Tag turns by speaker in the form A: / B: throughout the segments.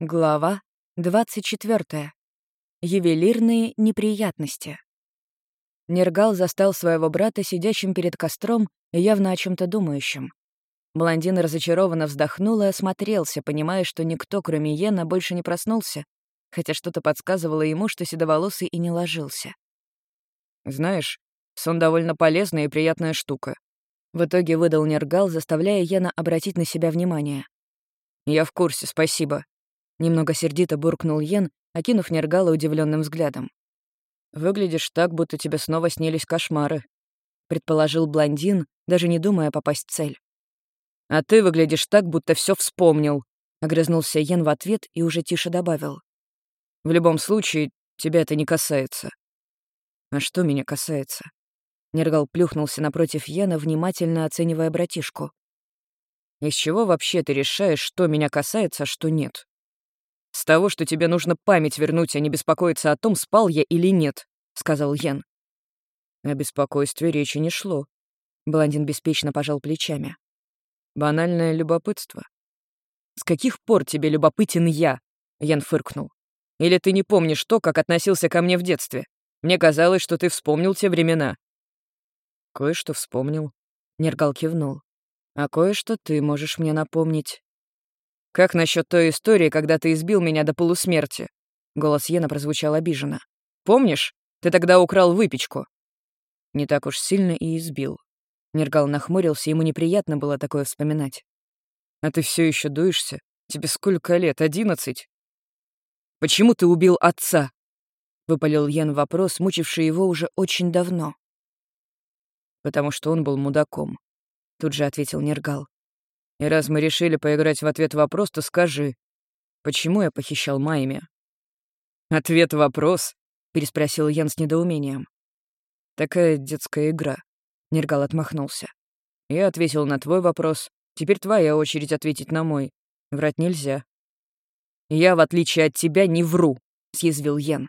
A: Глава 24. Ювелирные неприятности. Нергал застал своего брата сидящим перед костром и явно о чем то думающим. Блондин разочарованно вздохнул и осмотрелся, понимая, что никто, кроме Йена, больше не проснулся, хотя что-то подсказывало ему, что седоволосый и не ложился.
B: «Знаешь, сон довольно полезная и приятная штука», — в итоге выдал Нергал, заставляя Йена обратить на себя внимание. «Я в курсе, спасибо», Немного сердито буркнул Йен, окинув Нергала удивленным взглядом. «Выглядишь так, будто тебе снова снились кошмары», — предположил блондин, даже не думая попасть в цель. «А ты выглядишь так, будто все вспомнил», — огрызнулся Йен в ответ и уже тише добавил. «В любом случае, тебя это не касается». «А что меня касается?» Нергал плюхнулся напротив Йена, внимательно оценивая братишку. «Из чего вообще ты решаешь, что меня касается, а что нет?» «С того, что тебе нужно память вернуть, а не беспокоиться о том, спал я или нет», — сказал Йен. О беспокойстве речи не шло. Блондин беспечно пожал плечами. «Банальное любопытство». «С каких пор тебе любопытен я?» — Ян фыркнул. «Или ты не помнишь то, как относился ко мне в детстве? Мне казалось, что ты вспомнил те времена». «Кое-что вспомнил», — Нергал кивнул. «А кое-что ты можешь мне напомнить». «Как насчет той истории, когда ты избил меня до полусмерти?» Голос Йена прозвучал обиженно. «Помнишь? Ты тогда украл выпечку». Не так уж сильно и избил. Нергал нахмурился, ему неприятно было такое вспоминать. «А ты все еще дуешься? Тебе сколько лет? Одиннадцать?» «Почему ты убил отца?» — выпалил Йен вопрос, мучивший его уже очень давно. «Потому что он был мудаком», — тут же ответил Нергал. И раз мы решили поиграть в ответ-вопрос, то скажи, почему я похищал Майми?» «Ответ-вопрос?» — переспросил Ян с недоумением. «Такая детская игра», — Нергал отмахнулся. «Я ответил на твой вопрос. Теперь твоя очередь ответить на мой. Врать нельзя». «Я, в отличие от тебя, не вру», — съязвил Ян.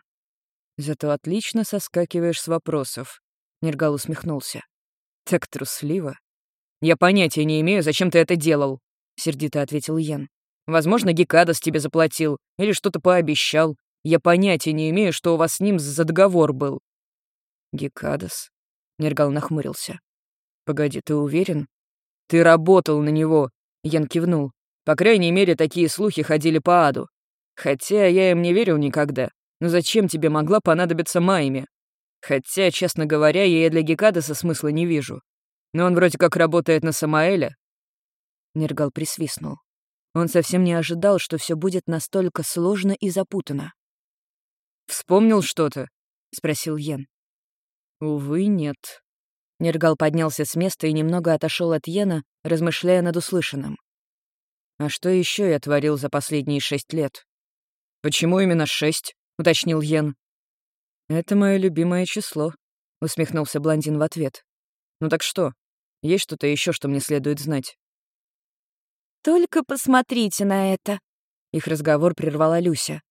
B: «Зато отлично соскакиваешь с вопросов», — Нергал усмехнулся. «Так трусливо». «Я понятия не имею, зачем ты это делал», — сердито ответил Йен. «Возможно, Гекадас тебе заплатил или что-то пообещал. Я понятия не имею, что у вас с ним за договор был». «Гекадас?» — Нергал нахмурился. «Погоди, ты уверен?» «Ты работал на него», — Ян кивнул. «По крайней мере, такие слухи ходили по аду. Хотя я им не верил никогда. Но зачем тебе могла понадобиться Майме? Хотя, честно говоря, я для Гекадаса смысла не вижу. Но он вроде как работает на Самаэля». Нергал присвистнул. Он совсем не ожидал, что все будет настолько сложно и запутано. «Вспомнил что-то?» — спросил Йен. «Увы, нет». Нергал поднялся с места и немного отошел от Йена, размышляя над услышанным. «А что еще я творил за последние шесть лет?» «Почему именно шесть?» — уточнил Йен. «Это мое любимое число», — усмехнулся блондин в ответ. «Ну так что, есть что-то еще, что мне следует знать?»
A: «Только посмотрите на это!» Их разговор прервала Люся.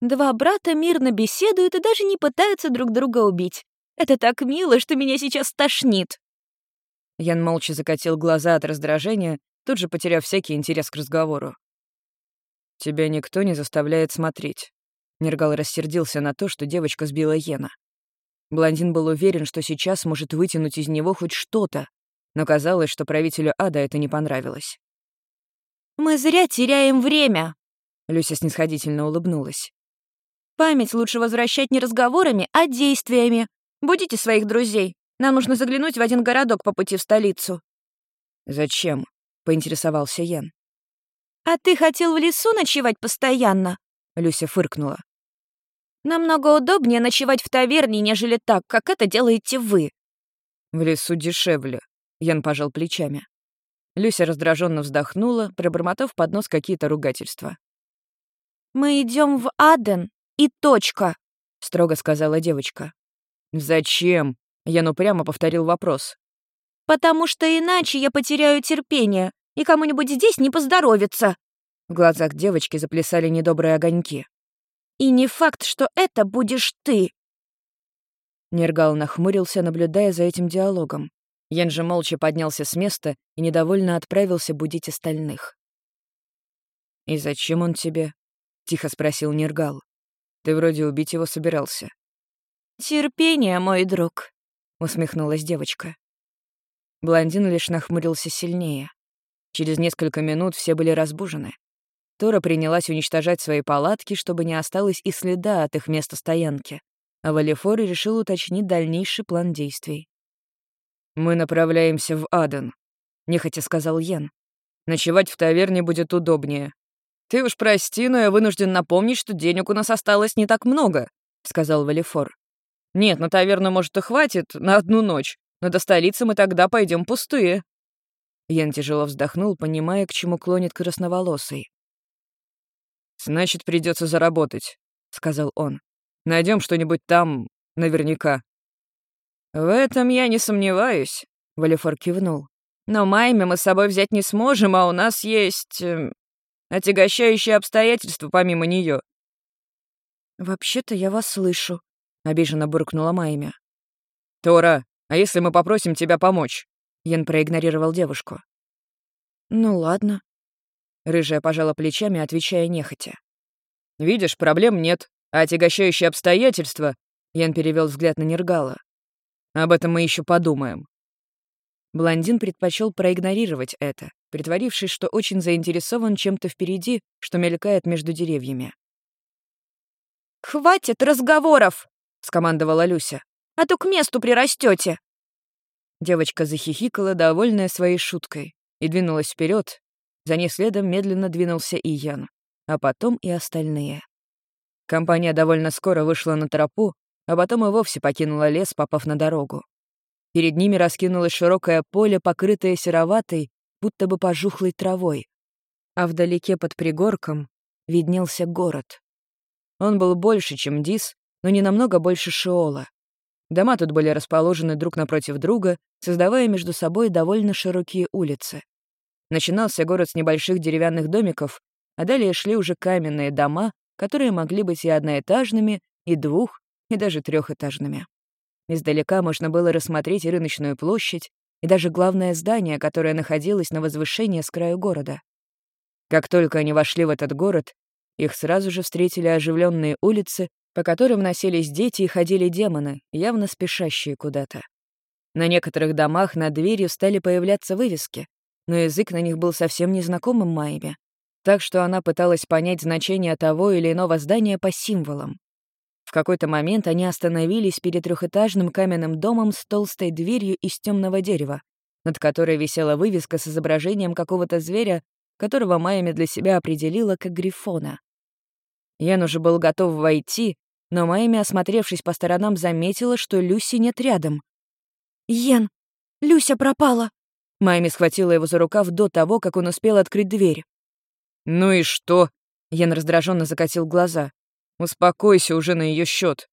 A: «Два брата мирно беседуют и даже не пытаются друг друга убить. Это так мило, что меня сейчас тошнит!»
B: Ян молча закатил глаза от раздражения, тут же потеряв всякий интерес к разговору. «Тебя никто не заставляет смотреть». Нергал рассердился на то, что девочка сбила Йена. Блондин был уверен, что сейчас может вытянуть из него хоть что-то, но казалось, что правителю ада это не понравилось.
A: «Мы зря теряем время», — Люся снисходительно улыбнулась. «Память лучше возвращать не разговорами, а действиями. Будите своих друзей. Нам нужно заглянуть в один городок по пути в столицу».
B: «Зачем?» — поинтересовался Ян.
A: «А ты хотел в лесу ночевать постоянно?» — Люся фыркнула. «Намного удобнее ночевать в таверне, нежели так, как это делаете вы».
B: «В лесу дешевле», Ян пожал плечами. Люся раздраженно вздохнула, пробормотав под нос какие-то ругательства.
A: «Мы идем в Аден, и точка», — строго сказала девочка.
B: «Зачем?» — Ян упрямо повторил вопрос.
A: «Потому что иначе я потеряю терпение, и кому-нибудь здесь не поздоровится».
B: В глазах девочки заплясали недобрые огоньки.
A: «И не факт, что это будешь ты».
B: Нергал нахмурился, наблюдая за этим диалогом. Ян же молча поднялся с места и недовольно отправился будить остальных. «И зачем он тебе?» — тихо спросил Нергал. «Ты вроде убить его собирался».
A: «Терпение, мой друг», — усмехнулась девочка.
B: Блондин лишь нахмурился сильнее. Через несколько минут все были разбужены. Тора принялась уничтожать свои палатки, чтобы не осталось и следа от их места стоянки, а Валифор решил уточнить дальнейший план действий. «Мы направляемся в Аден», — нехотя сказал Йен. «Ночевать в таверне будет удобнее». «Ты уж прости, но я вынужден напомнить, что денег у нас осталось не так много», — сказал Валифор. «Нет, на таверну, может, и хватит на одну ночь, но до столицы мы тогда пойдем пустые». Ян тяжело вздохнул, понимая, к чему клонит красноволосый. «Значит, придется заработать», — сказал он. Найдем что-нибудь там, наверняка». «В этом я не сомневаюсь», — Валифор кивнул. «Но Майме мы с собой взять не сможем, а у нас есть... Э, отягощающие обстоятельства помимо нее.
A: «Вообще-то я вас слышу», — обиженно буркнула Майме.
B: «Тора, а если мы попросим тебя помочь?» Ян проигнорировал девушку.
A: «Ну ладно».
B: Рыжая пожала плечами, отвечая нехотя. «Видишь, проблем нет, а отягощающие обстоятельства...» Ян перевел взгляд на Нергала. «Об этом мы еще подумаем». Блондин предпочел проигнорировать это, притворившись, что очень заинтересован чем-то впереди, что мелькает между деревьями.
A: «Хватит разговоров!» — скомандовала Люся. «А то к месту прирастете.
B: Девочка захихикала, довольная своей шуткой, и двинулась вперед. За ней следом медленно двинулся и Ян, а потом и остальные. Компания довольно скоро вышла на тропу, а потом и вовсе покинула лес, попав на дорогу. Перед ними раскинулось широкое поле, покрытое сероватой, будто бы пожухлой травой. А вдалеке под пригорком виднелся город. Он был больше, чем Дис, но не намного больше Шиола. Дома тут были расположены друг напротив друга, создавая между собой довольно широкие улицы. Начинался город с небольших деревянных домиков, а далее шли уже каменные дома, которые могли быть и одноэтажными, и двух, и даже трехэтажными. Издалека можно было рассмотреть и рыночную площадь, и даже главное здание, которое находилось на возвышении с краю города. Как только они вошли в этот город, их сразу же встретили оживленные улицы, по которым носились дети и ходили демоны, явно спешащие куда-то. На некоторых домах над дверью стали появляться вывески, но язык на них был совсем незнакомым Майме, так что она пыталась понять значение того или иного здания по символам. В какой-то момент они остановились перед трехэтажным каменным домом с толстой дверью из темного дерева, над которой висела вывеска с изображением какого-то зверя, которого Майами для себя определила как грифона. Ян уже был готов войти, но Майами, осмотревшись по сторонам, заметила, что Люси нет рядом.
A: «Йен, Люся пропала!»
B: Майми схватила его за рукав до того, как он успел открыть дверь. «Ну и что?» — Ян раздраженно закатил глаза. «Успокойся уже на ее счет.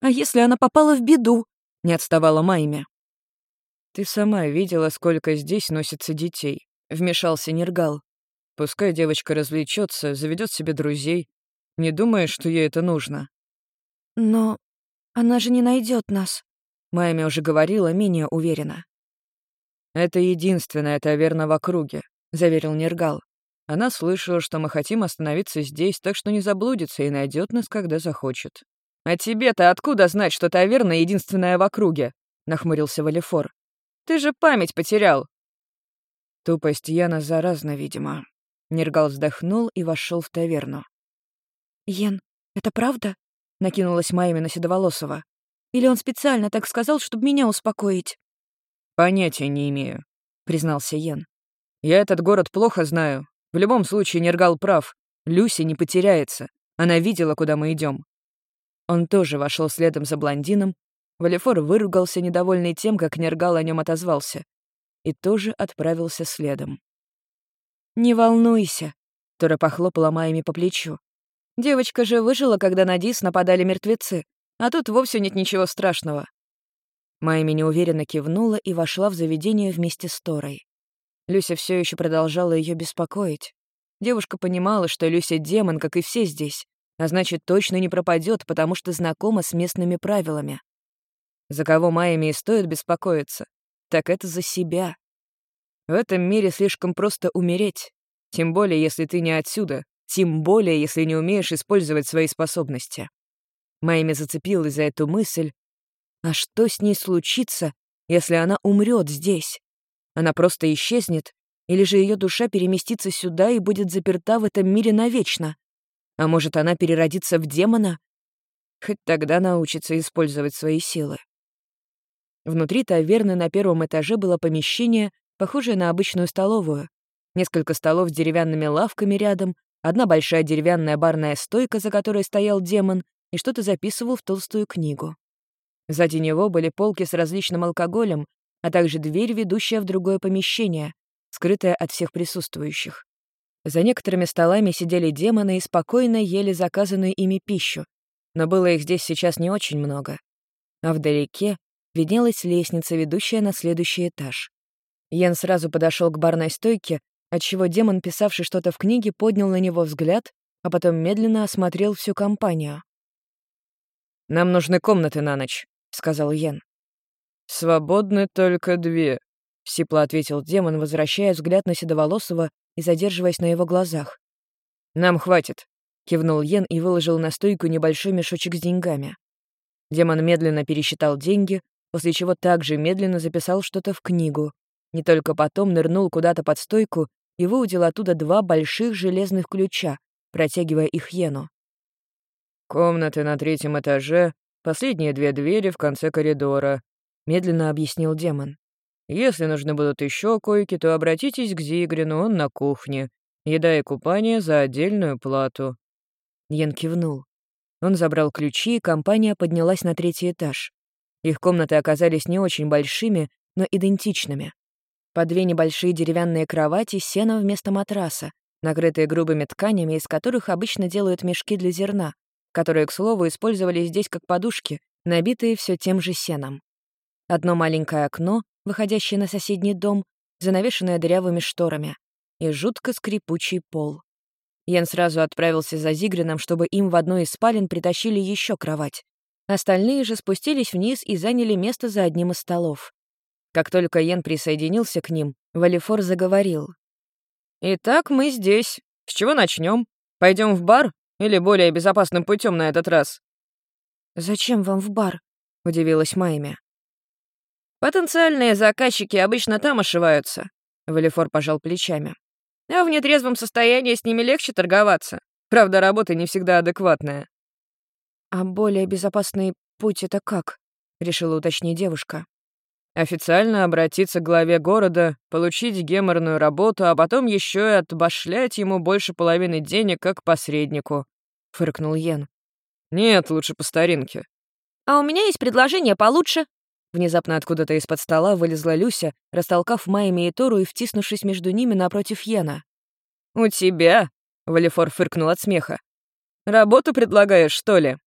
A: «А если она попала в беду?» — не отставала Майми.
B: «Ты сама видела, сколько здесь носится детей», — вмешался Нергал. «Пускай девочка развлечется, заведет себе друзей. Не думаешь, что ей это нужно?»
A: «Но она же не найдет нас», —
B: Майми уже говорила менее уверенно. «Это единственная таверна в округе», — заверил Нергал. «Она слышала, что мы хотим остановиться здесь, так что не заблудится и найдет нас, когда захочет». «А тебе-то откуда знать, что таверна единственная в округе?» — нахмурился Валифор. «Ты же память потерял». Тупость Яна заразна, видимо. Нергал вздохнул и вошел в таверну.
A: «Йен, это правда?» — накинулась Майми на Седоволосова. «Или он специально так сказал, чтобы меня успокоить?»
B: «Понятия не имею», — признался Йен. «Я этот город плохо знаю. В любом случае, Нергал прав. Люси не потеряется. Она видела, куда мы идем. Он тоже вошел следом за блондином. Валифор выругался, недовольный тем, как Нергал о нем отозвался, и тоже отправился следом.
A: «Не волнуйся», — Тора похлопала Майми по плечу. Девочка же выжила, когда на Дис нападали мертвецы, а тут вовсе нет ничего страшного.
B: Майми неуверенно кивнула и вошла в заведение вместе с Торой. Люся все еще продолжала ее беспокоить. Девушка понимала, что Люся демон, как и все здесь, а значит, точно не пропадет, потому что знакома с местными правилами. За кого Майами и стоит беспокоиться, так это за себя. В этом мире слишком просто умереть, тем более, если ты не отсюда, тем более, если не умеешь использовать свои способности. Майми зацепилась за эту мысль. А что с ней случится, если она умрет здесь? Она просто исчезнет, или же ее душа переместится сюда и будет заперта в этом мире навечно? А может, она переродится в демона? Хоть тогда научится использовать свои силы. Внутри таверны на первом этаже было помещение, похожее на обычную столовую. Несколько столов с деревянными лавками рядом, одна большая деревянная барная стойка, за которой стоял демон, и что-то записывал в толстую книгу. Сзади него были полки с различным алкоголем, а также дверь, ведущая в другое помещение, скрытая от всех присутствующих. За некоторыми столами сидели демоны и спокойно ели заказанную ими пищу, но было их здесь сейчас не очень много. А вдалеке виднелась лестница, ведущая на следующий этаж. Ян сразу подошел к барной стойке, отчего демон, писавший что-то в книге, поднял на него взгляд, а потом медленно осмотрел всю компанию. «Нам нужны комнаты на ночь», — сказал Ян. «Свободны только две», — сипло ответил демон, возвращая взгляд на Седоволосого и задерживаясь на его глазах. «Нам хватит», — кивнул Йен и выложил на стойку небольшой мешочек с деньгами. Демон медленно пересчитал деньги, после чего также медленно записал что-то в книгу. Не только потом нырнул куда-то под стойку и выудил оттуда два больших железных ключа, протягивая их Йену. «Комнаты на третьем этаже, последние две двери в конце коридора», — медленно объяснил демон. «Если нужны будут еще койки, то обратитесь к Зигрину, он на кухне. Еда и купание за отдельную плату». Йен кивнул. Он забрал ключи, и компания поднялась на третий этаж. Их комнаты оказались не очень большими, но идентичными. По две небольшие деревянные кровати, сено вместо матраса, накрытые грубыми тканями, из которых обычно делают мешки для зерна, которые, к слову, использовались здесь как подушки, набитые все тем же сеном. Одно маленькое окно, выходящее на соседний дом, занавешенное дырявыми шторами, и жутко скрипучий пол. Ян сразу отправился за Зигрином, чтобы им в одной из спален притащили еще кровать. Остальные же спустились вниз и заняли место за одним из столов. Как только Йен присоединился к ним, Валифор заговорил. «Итак, мы здесь. С чего начнем? Пойдем в бар или более безопасным путем на этот раз?»
A: «Зачем вам в бар?» — удивилась Майми.
B: «Потенциальные заказчики обычно там ошиваются», — Валифор пожал плечами. «А в нетрезвом состоянии с ними легче торговаться. Правда, работа не всегда адекватная».
A: «А более безопасный путь это как?» — решила уточнить девушка.
B: «Официально обратиться к главе города, получить геморную работу, а потом еще и отбашлять ему больше половины денег как посреднику», — фыркнул Йен. «Нет, лучше по старинке».
A: «А у меня есть предложение получше», Внезапно откуда-то из-под стола вылезла Люся, растолкав Майми и Тору и втиснувшись между ними напротив Йена.
B: «У тебя?» — Валифор фыркнул от смеха. «Работу предлагаешь, что ли?»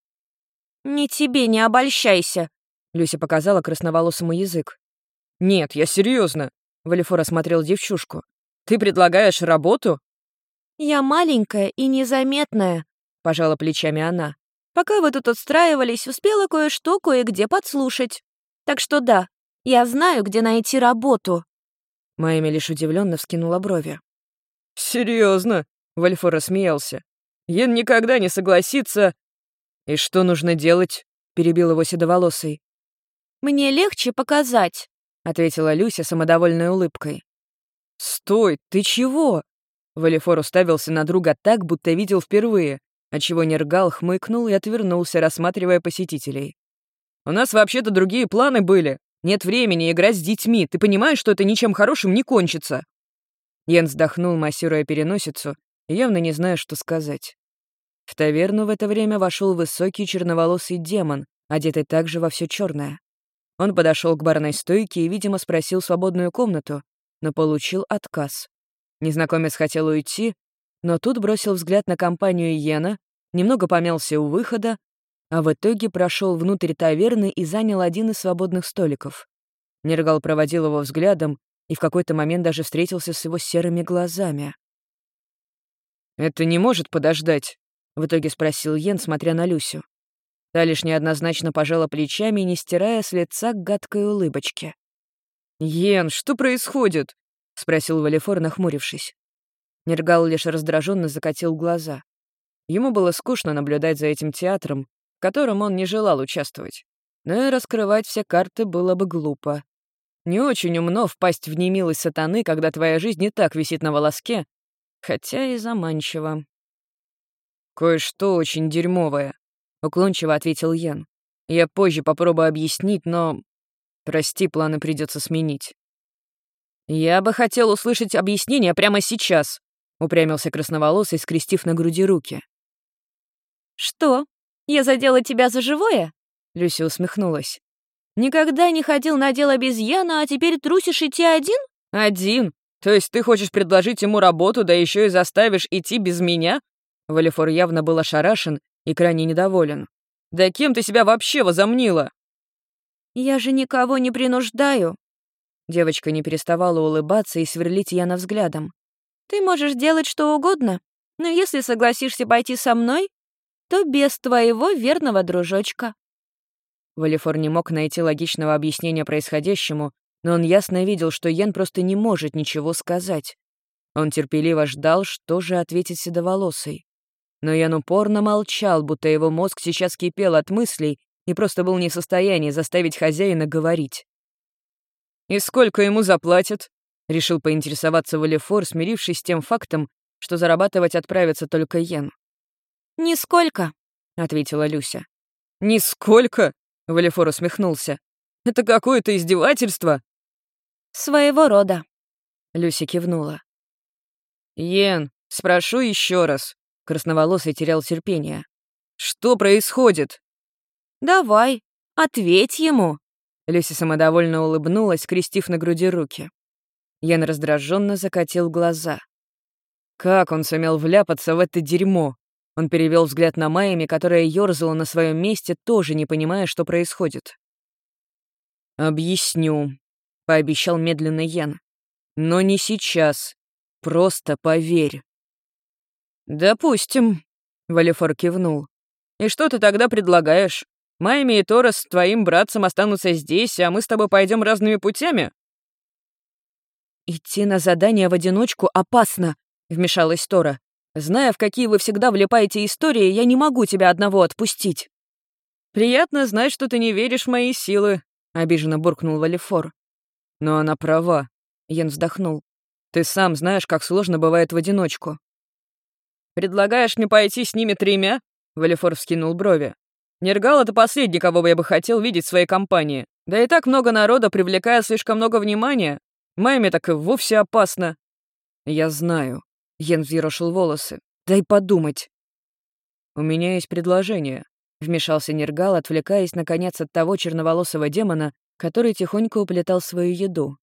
A: «Не тебе, не обольщайся», — Люся показала красноволосому язык.
B: «Нет, я серьезно. Валифор осмотрел девчушку. «Ты предлагаешь работу?»
A: «Я маленькая и незаметная», — пожала плечами она. «Пока вы тут устраивались, успела кое-что кое-где подслушать». Так что да, я знаю, где найти работу».
B: Майми лишь удивленно вскинула брови. Серьезно? Вальфор рассмеялся. Йен никогда не согласится. И что нужно делать? перебил его седоволосый.
A: Мне легче показать, ответила Люся самодовольной улыбкой.
B: Стой, ты чего? Валифор уставился на друга так, будто видел впервые, отчего Нергал хмыкнул и отвернулся, рассматривая посетителей. У нас вообще-то другие планы были. Нет времени играть с детьми. Ты понимаешь, что это ничем хорошим не кончится?» Ян вздохнул, массируя переносицу, явно не зная, что сказать. В таверну в это время вошел высокий черноволосый демон, одетый также во все черное. Он подошел к барной стойке и, видимо, спросил свободную комнату, но получил отказ. Незнакомец хотел уйти, но тут бросил взгляд на компанию Йена, немного помялся у выхода, а в итоге прошел внутрь таверны и занял один из свободных столиков. Нергал проводил его взглядом и в какой-то момент даже встретился с его серыми глазами. «Это не может подождать?» — в итоге спросил Йен, смотря на Люсю. Та лишь неоднозначно пожала плечами, не стирая с лица гадкой улыбочки. «Йен, что происходит?» — спросил Валифор, нахмурившись. Нергал лишь раздраженно закатил глаза. Ему было скучно наблюдать за этим театром, в котором он не желал участвовать. Но и раскрывать все карты было бы глупо. Не очень умно впасть в немилость сатаны, когда твоя жизнь не так висит на волоске, хотя и заманчиво. «Кое-что очень дерьмовое», — уклончиво ответил Ян. «Я позже попробую объяснить, но... Прости, планы придется сменить». «Я бы хотел услышать объяснение прямо сейчас», — упрямился красноволосый, скрестив на груди руки.
A: «Что? Я задела тебя за живое?» Люся усмехнулась. «Никогда не ходил на дело обезьяна, а теперь трусишь идти один?»
B: «Один? То есть ты хочешь предложить ему работу, да еще и заставишь идти без меня?» Валифор явно был ошарашен и крайне недоволен. «Да кем ты себя вообще возомнила?»
A: «Я же никого не принуждаю».
B: Девочка не переставала улыбаться и сверлить Яна взглядом.
A: «Ты можешь делать что угодно, но если согласишься пойти со мной, то без твоего верного дружочка».
B: Валифор не мог найти логичного объяснения происходящему, но он ясно видел, что Йен просто не может ничего сказать. Он терпеливо ждал, что же ответит седоволосый. Но Ян упорно молчал, будто его мозг сейчас кипел от мыслей и просто был не в состоянии заставить хозяина говорить. «И сколько ему заплатят?» — решил поинтересоваться Валифор, смирившись с тем фактом, что зарабатывать отправится только Йен.
A: «Нисколько», — ответила Люся.
B: «Нисколько?» — Валифор усмехнулся. «Это какое-то издевательство!»
A: «Своего рода», —
B: Люся кивнула. «Йен, спрошу еще раз». Красноволосый терял терпение. «Что происходит?»
A: «Давай, ответь ему!»
B: Люся самодовольно улыбнулась, крестив на груди руки. Ян раздраженно закатил глаза. Как он сумел вляпаться в это дерьмо? Он перевел взгляд на Майами, которая ёрзала на своем месте, тоже не понимая, что происходит. «Объясню», — пообещал медленно Ян. «Но не сейчас. Просто поверь». «Допустим», — Валифор кивнул. «И что ты тогда предлагаешь? Майми и Торос с твоим братцем останутся здесь, а мы с тобой пойдем разными путями?»
A: «Идти на задание в одиночку опасно», — вмешалась Тора. Зная, в какие вы всегда влипаете истории, я не могу тебя одного отпустить».
B: «Приятно знать, что ты не веришь в мои силы», — обиженно буркнул Валифор. «Но она права», — Йен вздохнул. «Ты сам знаешь, как сложно бывает в одиночку». «Предлагаешь мне пойти с ними тремя?» — Валифор вскинул брови. «Нергал — это последний, кого бы я бы хотел видеть в своей компании. Да и так много народа, привлекая слишком много внимания. Майме так и вовсе опасно». «Я знаю», Йен взъерошил волосы. «Дай подумать». «У меня есть предложение», — вмешался Нергал, отвлекаясь, наконец, от того черноволосого демона, который тихонько уплетал свою еду.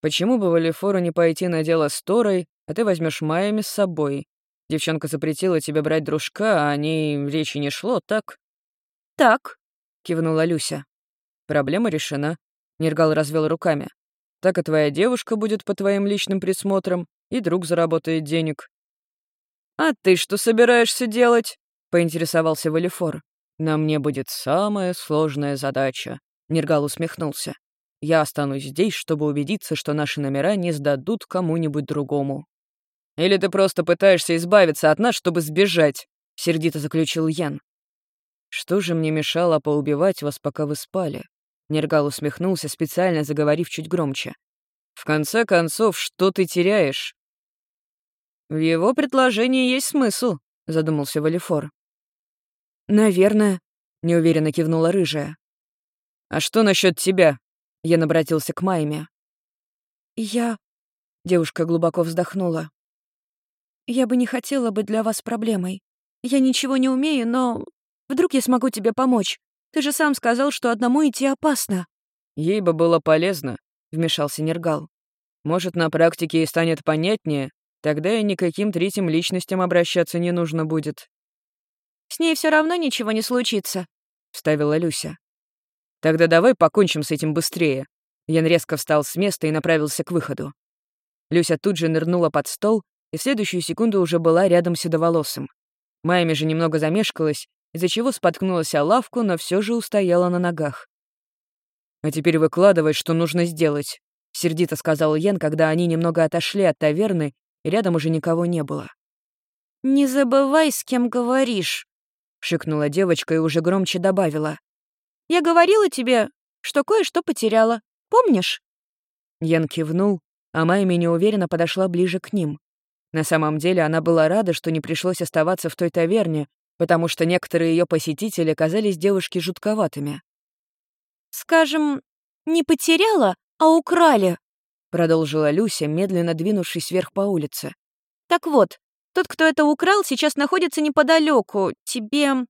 B: «Почему бы Валифору не пойти на дело с Торой, а ты возьмешь Майами с собой? Девчонка запретила тебе брать дружка, а о ней речи не шло, так?»
A: «Так», —
B: кивнула Люся. «Проблема решена», — Нергал развел руками. «Так и твоя девушка будет по твоим личным присмотрам, и друг заработает денег». «А ты что собираешься делать?» — поинтересовался Валифор. «На мне будет самая сложная задача», — Нергал усмехнулся. «Я останусь здесь, чтобы убедиться, что наши номера не сдадут кому-нибудь другому». «Или ты просто пытаешься избавиться от нас, чтобы сбежать?» — сердито заключил Ян. «Что же мне мешало поубивать вас, пока вы спали?» Нергал усмехнулся, специально заговорив чуть громче. «В конце концов, что ты теряешь? «В его предложении есть смысл», — задумался Валифор.
A: «Наверное», — неуверенно кивнула рыжая.
B: «А что насчет тебя?» — я обратился к Майме.
A: «Я...» — девушка глубоко вздохнула. «Я бы не хотела быть для вас проблемой. Я ничего не умею, но... Вдруг я смогу тебе помочь? Ты же сам сказал, что одному идти опасно».
B: «Ей бы было полезно», — вмешался Нергал. «Может, на практике и станет понятнее, Тогда и никаким третьим личностям обращаться не нужно будет.
A: «С ней все равно ничего не случится», — вставила Люся.
B: «Тогда давай покончим с этим быстрее». Ян резко встал с места и направился к выходу. Люся тут же нырнула под стол и в следующую секунду уже была рядом с седоволосым. Майами же немного замешкалась, из-за чего споткнулась о лавку, но все же устояла на ногах. «А теперь выкладывай, что нужно сделать», — сердито сказал Йен, когда они немного отошли от таверны рядом уже никого не было.
A: «Не забывай, с кем говоришь», —
B: шикнула девочка и уже громче добавила.
A: «Я говорила тебе, что кое-что потеряла. Помнишь?»
B: Ян кивнул, а Майми неуверенно подошла ближе к ним. На самом деле она была рада, что не пришлось оставаться в той таверне, потому что некоторые ее посетители казались девушке жутковатыми.
A: «Скажем, не потеряла, а украли», —
B: продолжила Люся, медленно двинувшись вверх по улице.
A: «Так вот, тот, кто это украл, сейчас находится неподалеку. Тебе...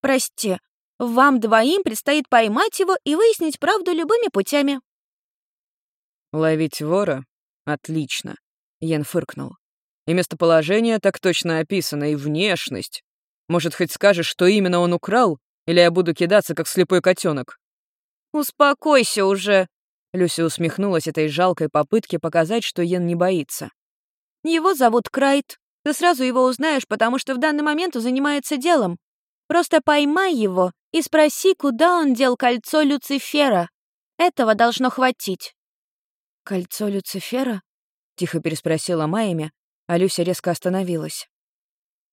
A: Прости, вам двоим предстоит поймать его и выяснить правду любыми путями».
B: «Ловить вора? Отлично», — Йен фыркнул. «И местоположение так точно описано, и внешность. Может, хоть скажешь, что именно он украл, или я буду кидаться, как слепой котенок?
A: «Успокойся уже», —
B: Люся усмехнулась этой жалкой попытке показать, что Йен не боится.
A: «Его зовут Крайт. Ты сразу его узнаешь, потому что в данный момент он занимается делом. Просто поймай его и спроси, куда он дел кольцо Люцифера. Этого должно хватить».
B: «Кольцо Люцифера?» — тихо переспросила Майями, а Люся резко остановилась.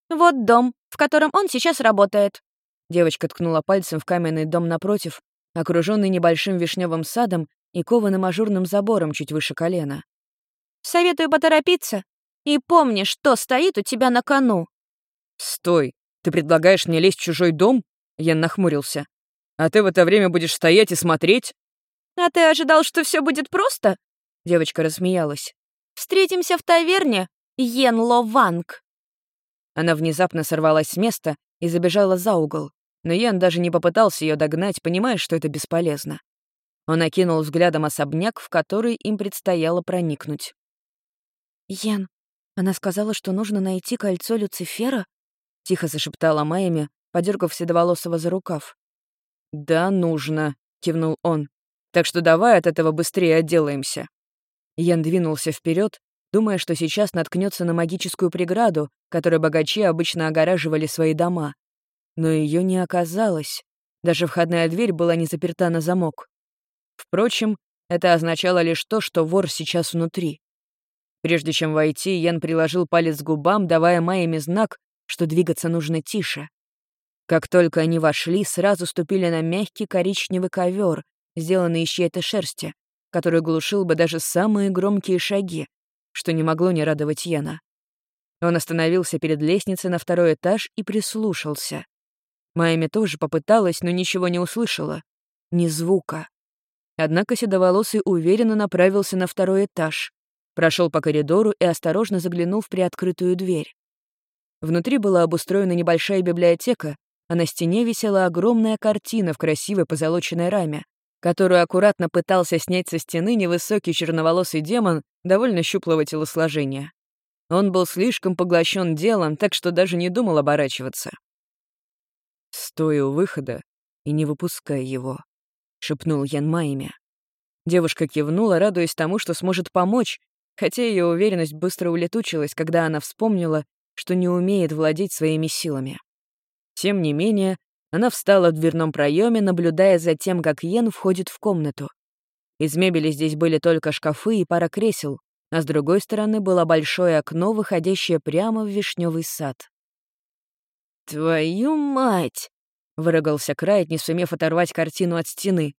A: «Вот дом, в котором он сейчас работает».
B: Девочка ткнула пальцем в каменный дом напротив, окруженный небольшим вишневым садом и кованым ажурным забором чуть выше колена.
A: «Советую поторопиться. И помни, что стоит у тебя на кону».
B: «Стой! Ты предлагаешь мне лезть в чужой дом?» Ян нахмурился. «А ты в это время будешь стоять и смотреть?»
A: «А ты ожидал, что все будет просто?»
B: Девочка рассмеялась.
A: «Встретимся в таверне, Йен Ло Ванг».
B: Она внезапно сорвалась с места и забежала за угол, но Ян даже не попытался ее догнать, понимая, что это бесполезно. Он окинул взглядом особняк, в который им предстояло проникнуть.
A: «Ян, она сказала, что нужно найти кольцо Люцифера?»
B: — тихо зашептала Майами, подергав Седоволосого за рукав. «Да, нужно», — кивнул он. «Так что давай от этого быстрее отделаемся». Ян двинулся вперед, думая, что сейчас наткнется на магическую преграду, которой богачи обычно огораживали свои дома. Но ее не оказалось. Даже входная дверь была не заперта на замок. Впрочем, это означало лишь то, что вор сейчас внутри. Прежде чем войти, Ян приложил палец к губам, давая Майями знак, что двигаться нужно тише. Как только они вошли, сразу ступили на мягкий коричневый ковер, сделанный из чьей-то шерсти, который глушил бы даже самые громкие шаги, что не могло не радовать Яна. Он остановился перед лестницей на второй этаж и прислушался. Майами тоже попыталась, но ничего не услышала. Ни звука. Однако Седоволосый уверенно направился на второй этаж, прошел по коридору и осторожно заглянул в приоткрытую дверь. Внутри была обустроена небольшая библиотека, а на стене висела огромная картина в красивой позолоченной раме, которую аккуратно пытался снять со стены невысокий черноволосый демон довольно щуплого телосложения. Он был слишком поглощен делом, так что даже не думал оборачиваться. «Стой у выхода и не выпускай его», — шепнул Ян Майме. Девушка кивнула, радуясь тому, что сможет помочь, хотя ее уверенность быстро улетучилась, когда она вспомнила, что не умеет владеть своими силами. Тем не менее, она встала в дверном проеме, наблюдая за тем, как Йен входит в комнату. Из мебели здесь были только шкафы и пара кресел, а с другой стороны было большое окно, выходящее прямо в вишневый сад. «Твою мать!» — выругался Крайт, не сумев оторвать картину от стены.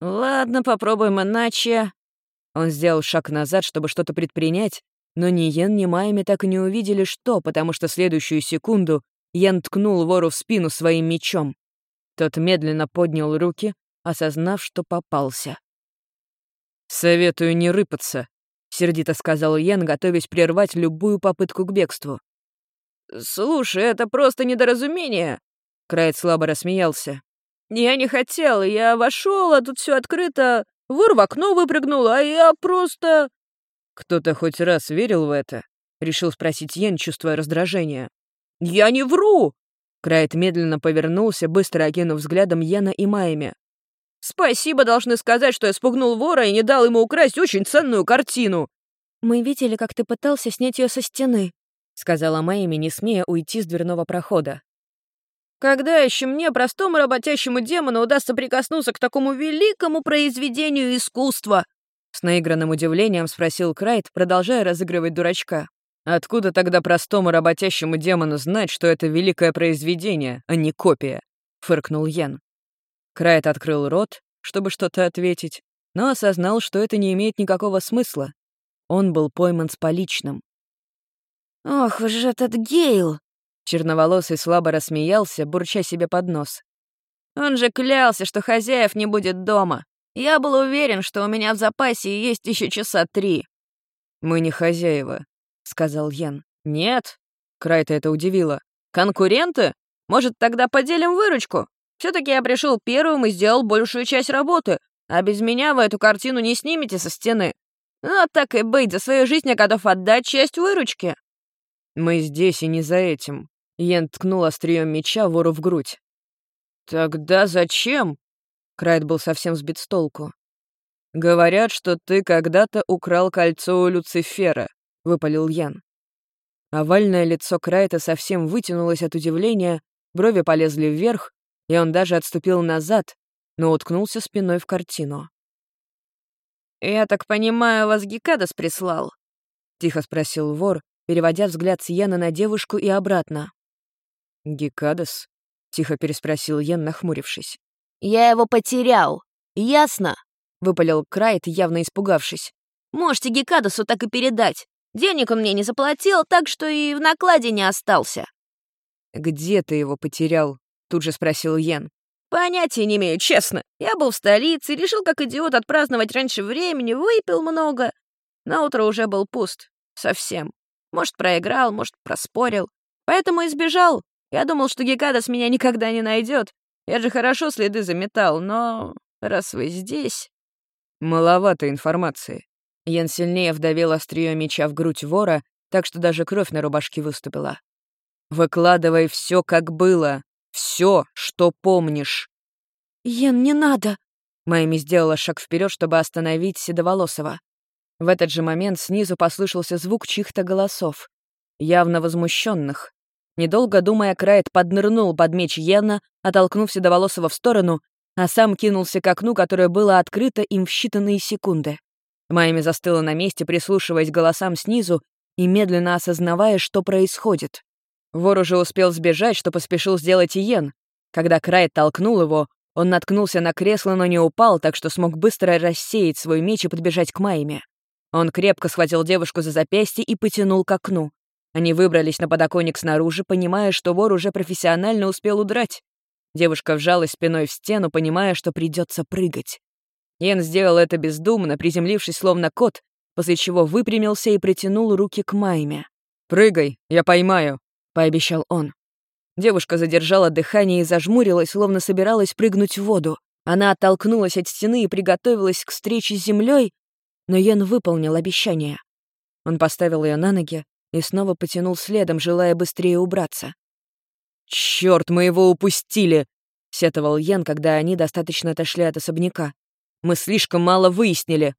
B: «Ладно, попробуем иначе». Он сделал шаг назад, чтобы что-то предпринять, но ни Йен, ни Майами так и не увидели, что, потому что следующую секунду Ян ткнул вору в спину своим мечом. Тот медленно поднял руки, осознав, что попался. «Советую не рыпаться», — сердито сказал Ян, готовясь прервать любую попытку к бегству. «Слушай, это просто недоразумение», — Крайт слабо рассмеялся. «Я не хотел, я вошел, а тут все открыто. Вор в окно выпрыгнул, а я просто...» «Кто-то хоть раз верил в это?» — решил спросить Йен, чувствуя раздражение. «Я не вру!» Крайт медленно повернулся, быстро окинув взглядом Яна и Майми. «Спасибо должны сказать, что я спугнул вора и не дал ему украсть очень ценную картину!»
A: «Мы видели, как ты пытался снять ее со стены», —
B: сказала Майми, не смея уйти с дверного прохода.
A: «Когда еще мне, простому работящему демону, удастся прикоснуться к такому великому произведению искусства?»
B: С наигранным удивлением спросил Крайт, продолжая разыгрывать дурачка. Откуда тогда простому работящему демону знать, что это великое произведение, а не копия? Фыркнул Йен. Крайт открыл рот, чтобы что-то ответить, но осознал, что это не имеет никакого смысла. Он был пойман с поличным.
A: «Ох уж этот Гейл!»
B: Черноволосый слабо рассмеялся, бурча себе под нос.
A: «Он же клялся, что хозяев не будет дома. Я был уверен, что у меня в запасе есть еще часа три».
B: «Мы не хозяева», — сказал Йен.
A: «Нет?»
B: — Крайта это удивило.
A: «Конкуренты? Может, тогда поделим выручку? все таки я пришел первым и сделал большую часть работы, а без меня вы эту картину не снимете со стены. Ну, так и быть, за свою жизнь я готов отдать часть выручки».
B: «Мы здесь и не за этим». Йен ткнул острием меча вору в грудь.
A: «Тогда зачем?»
B: Крайт был совсем сбит с толку. «Говорят, что ты когда-то украл кольцо у Люцифера», — выпалил Ян. Овальное лицо Крайта совсем вытянулось от удивления, брови полезли вверх, и он даже отступил назад, но уткнулся спиной в картину.
A: «Я так понимаю, вас Гекадас прислал?» — тихо спросил вор, переводя взгляд с Яна на девушку и обратно.
B: «Гекадас?» — тихо переспросил Ян, нахмурившись.
A: «Я его потерял. Ясно?» — выпалил Крайт, явно испугавшись. «Можете Гекадасу так и передать. Денег он мне не заплатил, так что и в накладе не остался».
B: «Где ты его потерял?» — тут же спросил Йен.
A: «Понятия не имею, честно. Я был в столице, решил как идиот отпраздновать раньше времени, выпил много. На утро уже был пуст. Совсем. Может, проиграл, может, проспорил. Поэтому избежал. Я думал, что Гекадас меня никогда не найдет. Я же хорошо следы заметал, но раз вы здесь...»
B: «Маловато информации». Ян сильнее вдавил острие меча в грудь вора, так что даже кровь на рубашке выступила. «Выкладывай все, как было. Все, что помнишь».
A: «Ян, не надо!»
B: Майми сделала шаг вперед, чтобы остановить Седоволосова. В этот же момент снизу послышался звук чьих-то голосов, явно возмущенных. Недолго думая, Крайт поднырнул под меч Йена, оттолкнув Седоволосого в сторону, а сам кинулся к окну, которое было открыто им в считанные секунды. Майми застыла на месте, прислушиваясь голосам снизу и медленно осознавая, что происходит. Вор уже успел сбежать, что поспешил сделать Иен. Когда Крайт толкнул его, он наткнулся на кресло, но не упал, так что смог быстро рассеять свой меч и подбежать к Майме. Он крепко схватил девушку за запястье и потянул к окну. Они выбрались на подоконник снаружи, понимая, что вор уже профессионально успел удрать. Девушка вжалась спиной в стену, понимая, что придется прыгать. Йен сделал это бездумно, приземлившись словно кот, после чего выпрямился и притянул руки к Майме. «Прыгай, я поймаю», — пообещал он. Девушка задержала дыхание и зажмурилась, словно собиралась прыгнуть в воду. Она оттолкнулась от стены и приготовилась к встрече с землей, но Йен выполнил обещание. Он поставил ее на ноги, и снова потянул следом, желая быстрее убраться. «Чёрт, мы его упустили!» — сетовал Ян, когда они достаточно отошли от особняка. «Мы слишком мало выяснили».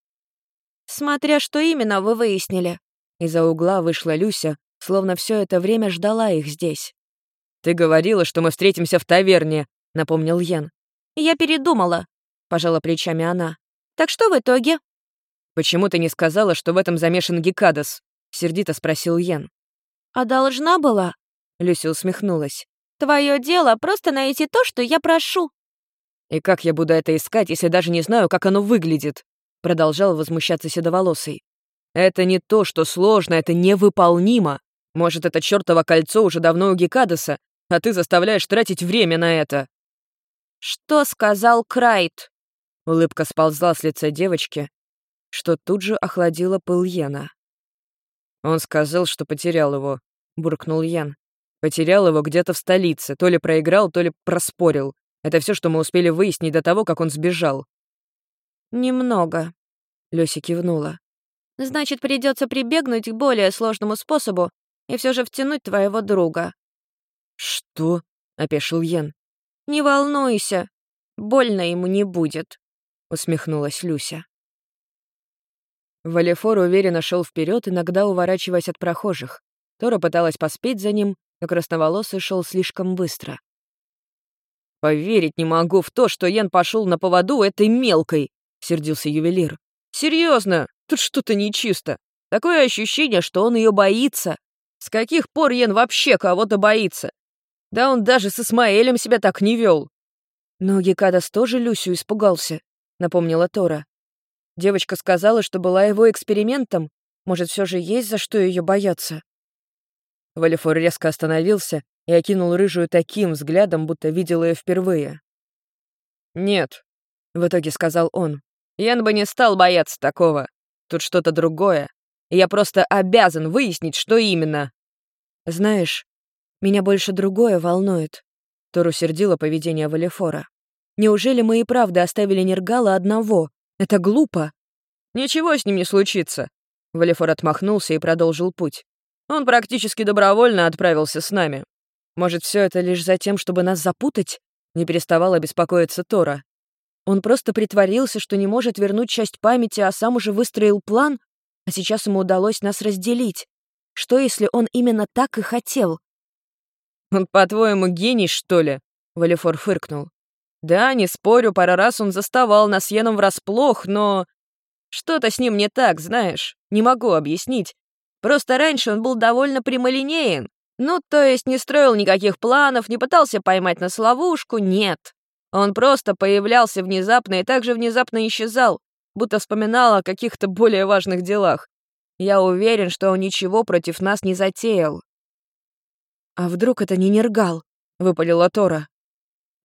A: «Смотря что именно вы выяснили».
B: Из-за угла вышла Люся, словно все это время ждала их здесь. «Ты говорила, что мы встретимся в таверне», — напомнил Ян.
A: «Я передумала», — пожала плечами она. «Так что в итоге?»
B: «Почему ты не сказала, что в этом замешан Гекадас?» — сердито спросил Йен.
A: «А должна была?» — Люси усмехнулась. «Твое дело просто найти то, что я прошу».
B: «И как я буду это искать, если даже не знаю, как оно выглядит?» — продолжал возмущаться Седоволосый. «Это не то, что сложно, это невыполнимо. Может, это чёртово кольцо уже давно у Гекадаса, а ты заставляешь тратить время на это».
A: «Что сказал Крайт?»
B: Улыбка сползла с лица девочки, что тут же охладила пыл Йена. «Он сказал, что потерял его», — буркнул Ян. «Потерял его где-то в столице, то ли проиграл, то ли проспорил. Это все, что мы успели выяснить до того, как он сбежал».
A: «Немного», — Люся кивнула. «Значит, придется прибегнуть к более сложному способу и все же втянуть твоего друга».
B: «Что?» — опешил Ян.
A: «Не волнуйся, больно ему не будет», — усмехнулась Люся.
B: Валефор уверенно шел вперед, иногда уворачиваясь от прохожих. Тора пыталась поспеть за ним, но красноволосый шел слишком быстро.
A: «Поверить не могу в то, что Ян пошел на поводу этой мелкой!» — сердился ювелир. Серьезно, тут что-то нечисто.
B: Такое ощущение, что он ее боится. С каких пор Йен вообще кого-то боится? Да он даже с Исмаэлем себя так не вел. Но Гекадас тоже Люсю испугался, напомнила Тора. Девочка сказала, что была его экспериментом. Может, все же есть за что ее бояться? Валифор резко остановился и окинул рыжую таким взглядом, будто видел ее впервые. «Нет», — в итоге сказал он. «Ян бы не стал бояться такого. Тут что-то другое. Я просто обязан выяснить, что именно».
A: «Знаешь, меня больше другое волнует», — Тору сердило поведение Валифора. «Неужели мы и правда оставили Нергала одного? Это глупо».
B: «Ничего с ним не случится», — Валифор отмахнулся и продолжил путь. «Он практически добровольно отправился с нами.
A: Может, все это лишь за тем, чтобы нас запутать?» Не переставала беспокоиться Тора. Он просто притворился, что не может вернуть часть памяти, а сам уже выстроил план, а сейчас ему удалось нас разделить. Что, если он именно так и хотел?
B: «Он, по-твоему, гений, что ли?» — Валифор фыркнул. «Да, не спорю, пару раз он заставал нас Йеном врасплох, но... Что-то с ним не так, знаешь. Не могу объяснить. Просто раньше он был довольно прямолинеен. Ну, то есть не строил никаких планов, не пытался поймать нас ловушку, нет. Он просто появлялся внезапно и также внезапно исчезал, будто вспоминал о каких-то более важных делах. Я уверен, что он ничего против нас не затеял.
A: «А вдруг это не Нергал?» — выпалила Тора.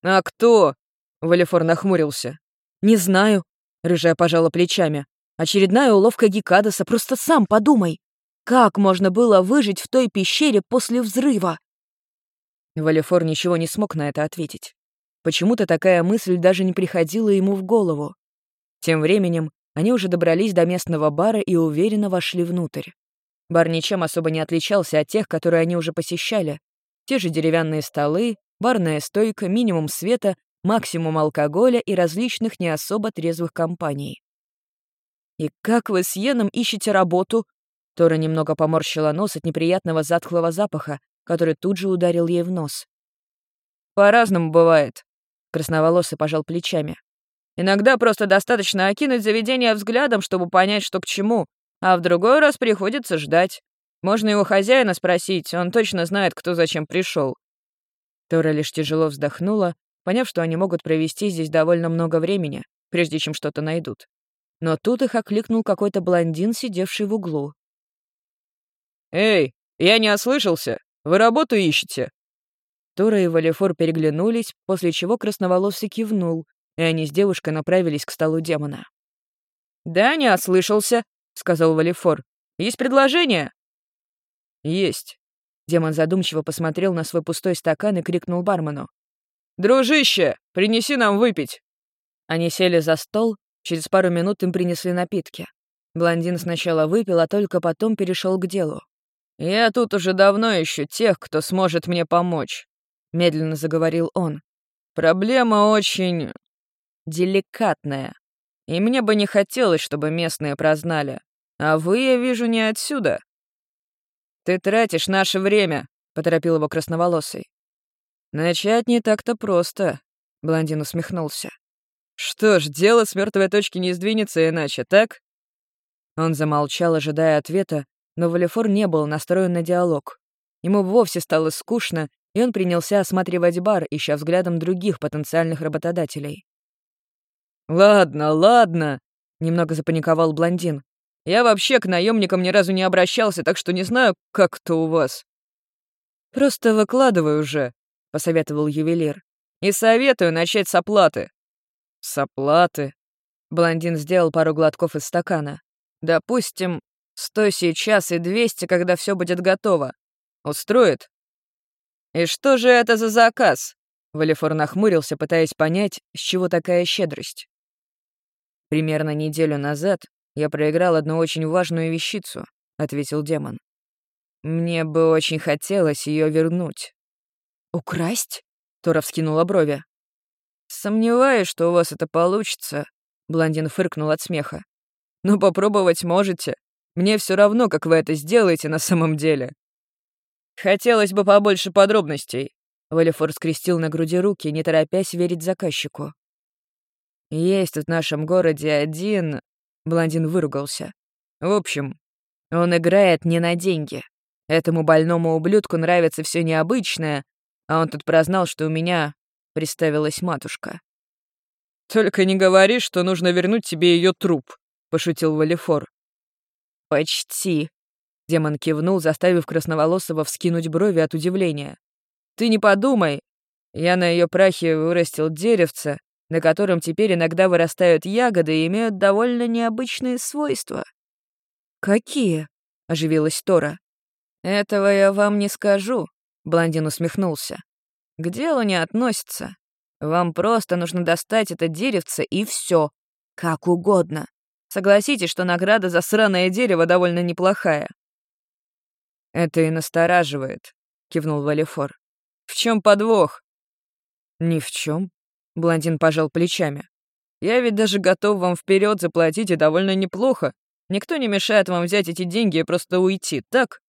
B: «А кто?» — Валифор нахмурился.
A: «Не знаю», — рыжая пожала плечами. «Очередная уловка Гекадаса, просто сам подумай. Как можно было выжить в той пещере после взрыва?»
B: Валифор ничего не смог на это ответить. Почему-то такая мысль даже не приходила ему в голову. Тем временем они уже добрались до местного бара и уверенно вошли внутрь. Бар ничем особо не отличался от тех, которые они уже посещали. Те же деревянные столы, барная стойка, минимум света, максимум алкоголя и различных не особо трезвых компаний. «И как вы с Йеном ищете работу?» Тора немного поморщила нос от неприятного затхлого запаха, который тут же ударил ей в нос. «По-разному бывает», — красноволосый пожал плечами. «Иногда просто достаточно окинуть заведение взглядом, чтобы понять, что к чему, а в другой раз приходится ждать. Можно его хозяина спросить, он точно знает, кто зачем пришел. Тора лишь тяжело вздохнула, поняв, что они могут провести здесь довольно много времени, прежде чем что-то найдут. Но тут их окликнул какой-то блондин, сидевший в углу. «Эй, я не ослышался! Вы работу ищете?» Тора и Валифор переглянулись, после чего красноволосый кивнул, и они с девушкой направились к столу демона. «Да, не ослышался», — сказал Валифор. «Есть предложение?» «Есть». Демон задумчиво посмотрел на свой пустой стакан и крикнул бармену. «Дружище, принеси нам выпить!» Они сели за стол, через пару минут им принесли напитки. Блондин сначала выпил, а только потом перешел к делу. «Я тут уже давно ищу тех, кто сможет мне помочь», — медленно заговорил он. «Проблема очень... деликатная. И мне бы не хотелось, чтобы местные прознали. А вы, я вижу, не отсюда». «Ты тратишь наше время», — поторопил его красноволосый. «Начать не так-то просто», — блондин усмехнулся. «Что ж, дело с мертвой точки не сдвинется иначе, так?» Он замолчал, ожидая ответа, но Валефор не был настроен на диалог. Ему вовсе стало скучно, и он принялся осматривать бар, ища взглядом других потенциальных работодателей. «Ладно, ладно», — немного запаниковал блондин. «Я вообще к наемникам ни разу не обращался, так что не знаю, как это у вас». «Просто выкладывай уже», — посоветовал ювелир. «И советую начать с оплаты». «С оплаты?» Блондин сделал пару глотков из стакана. «Допустим, Сто сейчас и двести, когда все будет готово. Устроит? И что же это за заказ? Валифор нахмурился, пытаясь понять, с чего такая щедрость. Примерно неделю назад я проиграл одну очень важную вещицу, ответил демон. Мне бы очень хотелось ее вернуть.
A: Украсть?
B: Тора вскинула брови. Сомневаюсь, что у вас это получится, блондин фыркнул от смеха. Но попробовать можете. Мне все равно, как вы это сделаете на самом деле. Хотелось бы побольше подробностей. Валифор скрестил на груди руки, не торопясь верить заказчику. Есть в нашем городе один... Блондин выругался. В общем, Он играет не на деньги. Этому больному ублюдку нравится все необычное, а он тут прознал, что у меня приставилась матушка. «Только не говори, что нужно вернуть тебе ее труп», — пошутил Валифор. «Почти», — демон кивнул, заставив красноволосого вскинуть брови от удивления. «Ты не подумай. Я на ее прахе вырастил деревце, на котором теперь иногда вырастают ягоды и имеют довольно необычные свойства».
A: «Какие?» — оживилась Тора.
B: «Этого я вам не скажу», — блондин усмехнулся. «К делу не относится. Вам просто нужно достать это деревце и все, как угодно. Согласитесь, что награда за сраное дерево довольно неплохая». «Это и настораживает», — кивнул Валифор. «В чем подвох?» «Ни в чем», — блондин пожал плечами. «Я ведь даже готов вам вперед заплатить и довольно неплохо. Никто не мешает вам взять эти деньги и просто уйти, так?»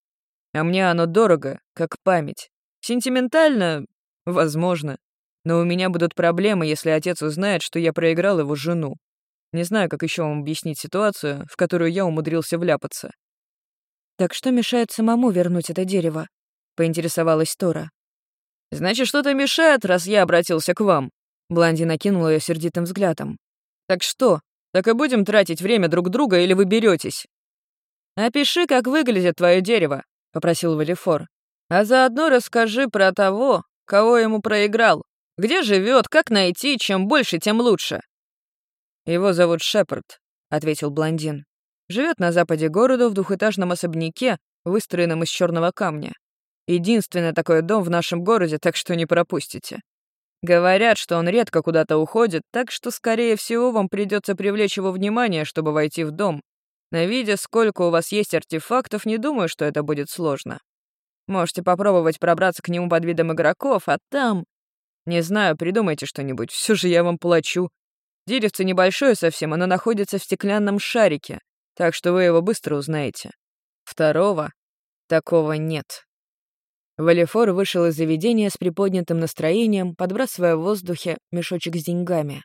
B: А мне оно дорого, как память. Сентиментально? Возможно. Но у меня будут проблемы, если отец узнает, что я проиграл его жену. Не знаю, как еще вам объяснить ситуацию, в которую я умудрился вляпаться.
A: «Так что мешает самому вернуть это дерево?» — поинтересовалась Тора.
B: «Значит, что-то мешает, раз я обратился к вам». Блондин окинул ее сердитым взглядом. «Так что, так и будем тратить время друг друга или вы беретесь? Опиши, как выглядит твое дерево. — попросил Валифор. «А заодно расскажи про того, кого ему проиграл. Где живет, как найти, чем больше, тем лучше». «Его зовут Шепард», — ответил блондин. Живет на западе города в двухэтажном особняке, выстроенном из черного камня. Единственный такой дом в нашем городе, так что не пропустите. Говорят, что он редко куда-то уходит, так что, скорее всего, вам придется привлечь его внимание, чтобы войти в дом, но видя, сколько у вас есть артефактов, не думаю, что это будет сложно. Можете попробовать пробраться к нему под видом игроков, а там... Не знаю, придумайте что-нибудь, все же я вам плачу. Деревце небольшое совсем, оно находится в стеклянном шарике, так что вы его быстро узнаете. Второго такого нет. Валифор вышел из заведения с приподнятым настроением, подбрасывая в воздухе мешочек с деньгами.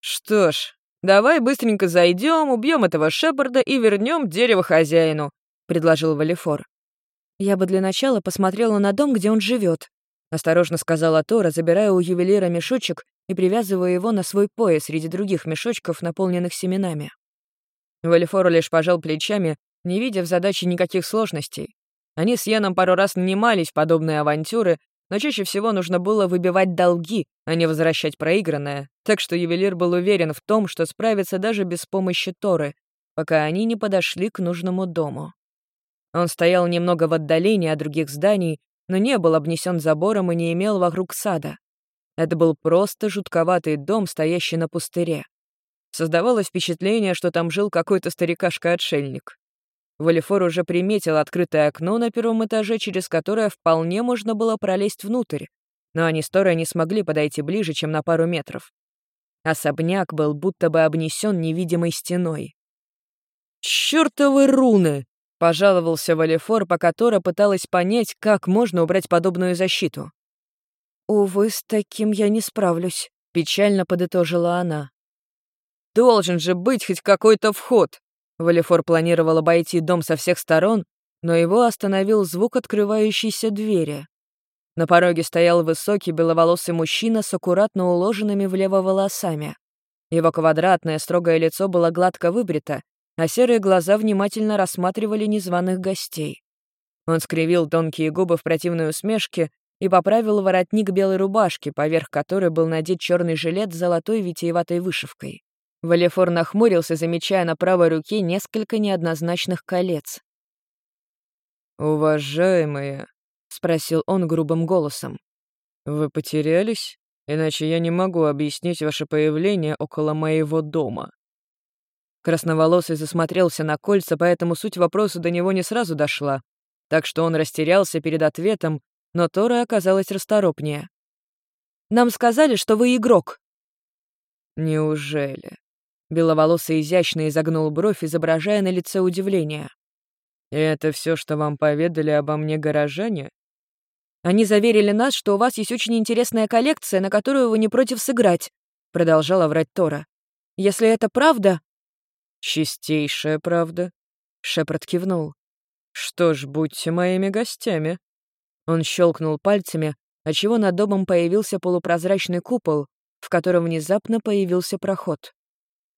B: «Что ж, «Давай быстренько зайдем, убьем этого Шепарда и вернем дерево хозяину», — предложил Валифор.
A: «Я бы для начала посмотрела на дом, где он живет», — осторожно сказала Тора, забирая у ювелира мешочек и привязывая его на свой пояс среди других мешочков, наполненных семенами.
B: Валифор лишь пожал плечами, не видя в задаче никаких сложностей. Они с Яном пару раз нанимались в подобные авантюры, но чаще всего нужно было выбивать долги, а не возвращать проигранное, так что ювелир был уверен в том, что справится даже без помощи Торы, пока они не подошли к нужному дому. Он стоял немного в отдалении от других зданий, но не был обнесен забором и не имел вокруг сада. Это был просто жутковатый дом, стоящий на пустыре. Создавалось впечатление, что там жил какой-то старикашка-отшельник. Валифор уже приметил открытое окно на первом этаже, через которое вполне можно было пролезть внутрь, но они с Торой не смогли подойти ближе, чем на пару метров. Особняк был будто бы обнесен невидимой стеной. «Чёртовы руны!» — пожаловался Валифор, пока Тора пыталась понять, как можно убрать подобную защиту.
A: «Увы, с таким я не справлюсь», — печально подытожила она.
B: «Должен же быть хоть какой-то вход!» Валифор планировал обойти дом со всех сторон, но его остановил звук открывающейся двери. На пороге стоял высокий беловолосый мужчина с аккуратно уложенными влево волосами. Его квадратное строгое лицо было гладко выбрито, а серые глаза внимательно рассматривали незваных гостей. Он скривил тонкие губы в противной усмешке и поправил воротник белой рубашки, поверх которой был надет черный жилет с золотой витиеватой вышивкой. Валефор нахмурился, замечая на правой руке несколько неоднозначных колец.
C: «Уважаемые», — спросил он грубым голосом, — «вы потерялись? Иначе я не могу объяснить ваше появление около моего дома».
B: Красноволосый засмотрелся на кольца, поэтому суть вопроса до него не сразу дошла, так что он растерялся перед ответом, но Тора оказалась расторопнее. «Нам сказали, что вы игрок».
C: «Неужели?»
B: Беловолосый изящно изогнул бровь, изображая на лице удивление.
C: «И это все, что вам поведали обо мне горожане?»
A: «Они заверили нас, что у вас есть очень интересная коллекция, на которую вы не против сыграть», — продолжала врать Тора. «Если это правда...»
C: «Чистейшая правда», Шепард кивнул. «Что ж, будьте моими гостями». Он щелкнул пальцами, отчего над домом появился полупрозрачный купол, в котором внезапно появился проход.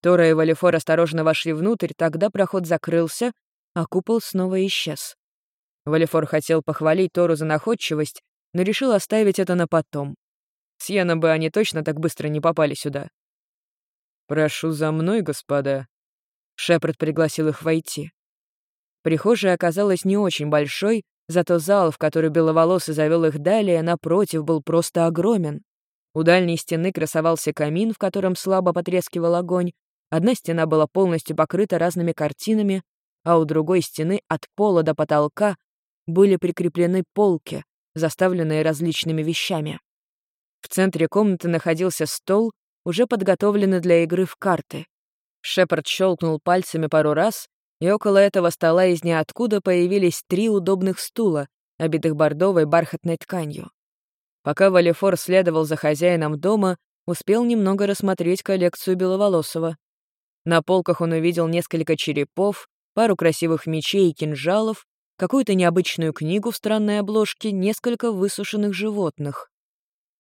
C: Тора и Валифор осторожно вошли внутрь, тогда проход закрылся, а купол снова исчез. Валифор хотел похвалить Тору за находчивость, но решил оставить это на потом. С Яном бы они точно так быстро не попали сюда. «Прошу за мной, господа». Шепард пригласил их войти. Прихожая оказалась не очень большой, зато зал, в который беловолосый завел их далее, напротив, был просто огромен. У дальней стены красовался камин, в котором слабо потрескивал огонь. Одна стена была полностью покрыта разными картинами, а у другой стены от пола до потолка были прикреплены полки, заставленные различными вещами. В центре комнаты находился стол, уже подготовленный для игры в карты. Шепард щелкнул пальцами пару раз, и около этого стола из ниоткуда появились три удобных стула, обитых бордовой бархатной тканью. Пока Валифор следовал за хозяином дома, успел немного рассмотреть коллекцию Беловолосова. На полках он увидел несколько черепов, пару красивых мечей и кинжалов, какую-то необычную книгу в странной обложке, несколько высушенных животных.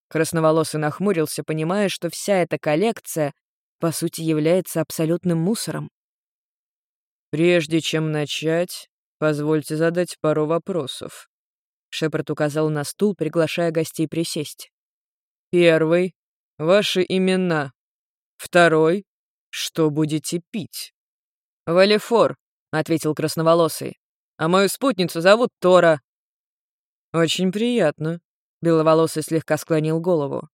C: Красноволосый нахмурился, понимая, что вся эта коллекция, по сути, является абсолютным мусором. «Прежде чем начать, позвольте задать пару вопросов». Шепард указал на стул, приглашая гостей присесть. «Первый — ваши имена. Второй — что будете пить?» «Валифор», — ответил красноволосый. «А мою спутницу зовут Тора». «Очень приятно», Беловолосый слегка склонил голову.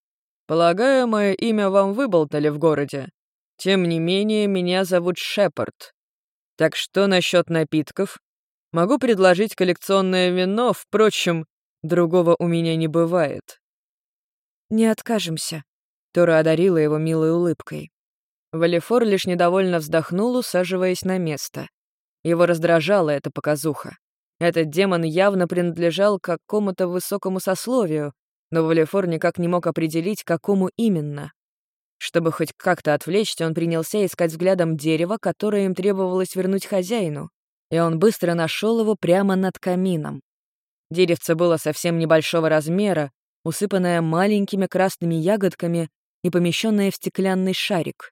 C: «Полагаю, мое имя вам выболтали в городе. Тем не менее, меня зовут Шепард. Так что насчет напитков? Могу предложить коллекционное вино, впрочем, другого у меня не бывает».
A: «Не откажемся», —
C: Тора одарила его милой улыбкой. Валифор лишь недовольно вздохнул, усаживаясь на место. Его раздражала эта показуха. Этот демон явно принадлежал какому-то высокому сословию, но Валефор никак не мог определить, какому именно. Чтобы хоть как-то отвлечься, он принялся искать взглядом дерево, которое им требовалось вернуть хозяину, и он быстро нашел его прямо над камином. Деревце было совсем небольшого размера, усыпанное маленькими красными ягодками и помещенное в стеклянный шарик.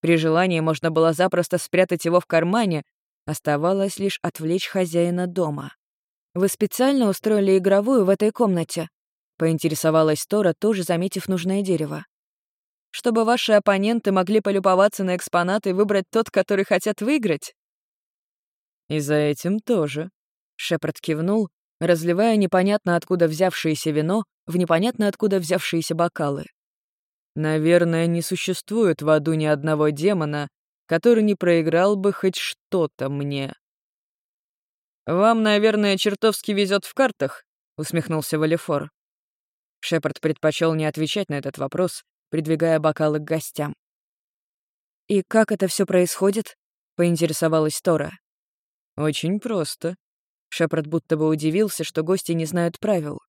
C: При желании можно было запросто спрятать его в кармане, Оставалось лишь отвлечь хозяина дома. «Вы специально устроили игровую в этой комнате?» — поинтересовалась Тора, тоже заметив нужное дерево. «Чтобы ваши оппоненты могли полюбоваться на экспонаты и выбрать тот, который хотят выиграть?» «И за этим тоже», — Шепард кивнул, разливая непонятно откуда взявшееся вино в непонятно откуда взявшиеся бокалы. «Наверное, не существует в аду ни одного демона, который не проиграл бы хоть что-то мне. «Вам, наверное, чертовски везет в картах», — усмехнулся Валифор. Шепард предпочел не отвечать на этот вопрос, придвигая бокалы к гостям. «И как это все происходит?» — поинтересовалась Тора. «Очень просто». Шепард будто бы удивился, что гости не знают правил.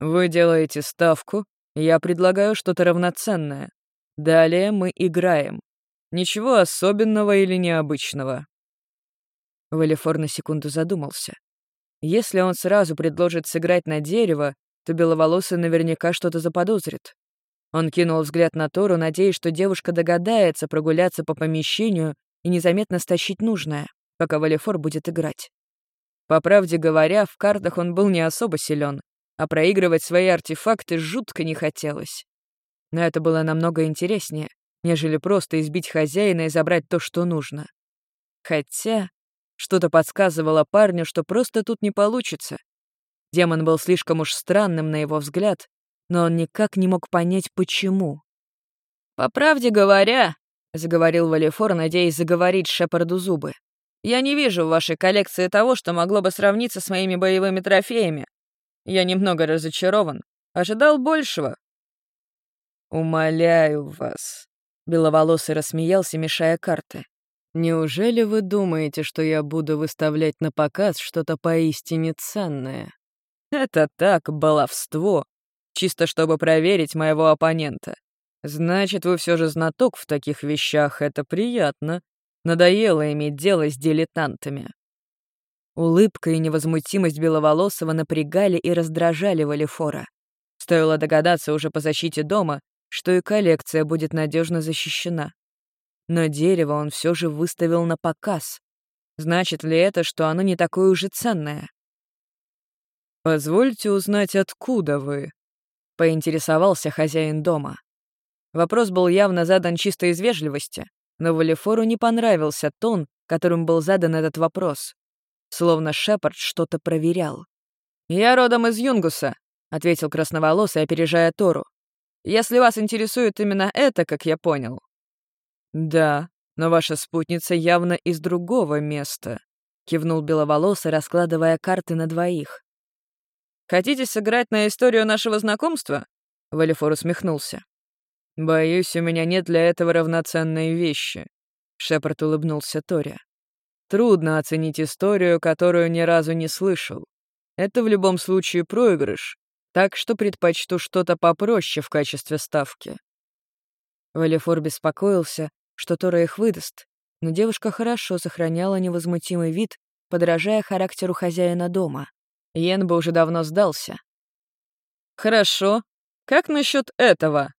C: «Вы делаете ставку, я предлагаю что-то равноценное. Далее мы играем. Ничего особенного или необычного. Валифор на секунду задумался. Если он сразу предложит сыграть на дерево, то беловолосый наверняка что-то заподозрит. Он кинул взгляд на Тору, надеясь, что девушка догадается прогуляться по помещению и незаметно стащить нужное, пока Валифор будет играть. По правде говоря, в картах он был не особо силен, а проигрывать свои артефакты жутко не хотелось. Но это было намного интереснее нежели просто избить хозяина и забрать то, что нужно. Хотя что-то подсказывало парню, что просто тут не получится. Демон был слишком уж странным на его взгляд, но он никак не мог понять, почему. «По правде говоря», — заговорил Валифор, надеясь заговорить Шепарду зубы, «я не вижу в вашей коллекции того, что могло бы сравниться с моими боевыми трофеями. Я немного разочарован. Ожидал большего». «Умоляю вас», Беловолосый рассмеялся, мешая карты. «Неужели вы думаете, что я буду выставлять на показ что-то поистине ценное? Это так, баловство, чисто чтобы проверить моего оппонента. Значит, вы все же знаток в таких вещах, это приятно. Надоело иметь дело с дилетантами». Улыбка и невозмутимость Беловолосого напрягали и раздражали Валифора. Стоило догадаться уже по защите дома, что и коллекция будет надежно защищена. Но дерево он все же выставил на показ. Значит ли это, что оно не такое уже ценное? «Позвольте узнать, откуда вы?» — поинтересовался хозяин дома. Вопрос был явно задан чисто из вежливости, но Валифору не понравился тон, которым был задан этот вопрос. Словно Шепард что-то проверял. «Я родом из Юнгуса», — ответил красноволосый, опережая Тору. «Если вас интересует именно это, как я понял». «Да, но ваша спутница явно из другого места», — кивнул беловолосый, раскладывая карты на двоих. «Хотите сыграть на историю нашего знакомства?» Валифор усмехнулся. «Боюсь, у меня нет для этого равноценной вещи», — Шепард улыбнулся Торе. «Трудно оценить историю, которую ни разу не слышал. Это в любом случае проигрыш, так что предпочту что-то попроще в качестве ставки». Валифор беспокоился, что Тора их выдаст, но девушка хорошо сохраняла невозмутимый вид, подражая характеру хозяина дома. Йен бы уже давно сдался. «Хорошо. Как насчет этого?»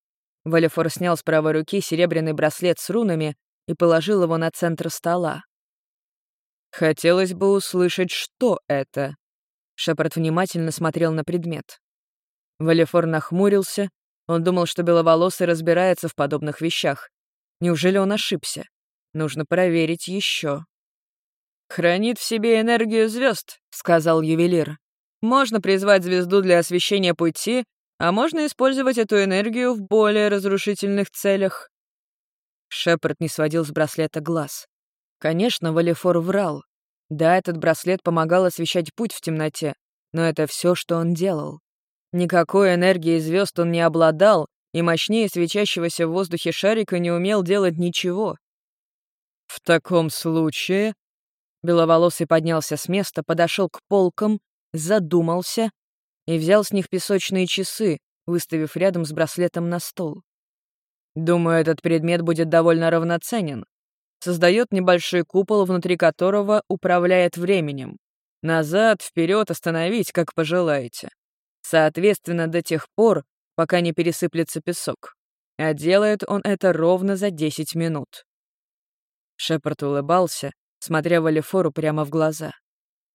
C: Валифор снял с правой руки серебряный браслет с рунами и положил его на центр стола. «Хотелось бы услышать, что это?» Шепард внимательно смотрел на предмет. Валифор нахмурился. Он думал, что Беловолосый разбирается в подобных вещах. Неужели он ошибся? Нужно проверить еще. «Хранит в себе энергию звезд», — сказал ювелир. «Можно призвать звезду для освещения пути, а можно использовать эту энергию в более разрушительных целях». Шепард не сводил с браслета глаз. Конечно, Валифор врал. Да, этот браслет помогал освещать путь в темноте, но это все, что он делал. Никакой энергии звезд он не обладал, и мощнее свечащегося в воздухе шарика не умел делать ничего. «В таком случае», Беловолосый поднялся с места, подошел к полкам, задумался и взял с них песочные часы, выставив рядом с браслетом на стол. Думаю, этот предмет будет довольно равноценен. Создает небольшой купол, внутри которого управляет временем. Назад, вперед, остановить, как пожелаете. Соответственно, до тех пор, пока не пересыплется песок. А делает он это ровно за 10 минут. Шепард улыбался, смотря Валифору прямо в глаза.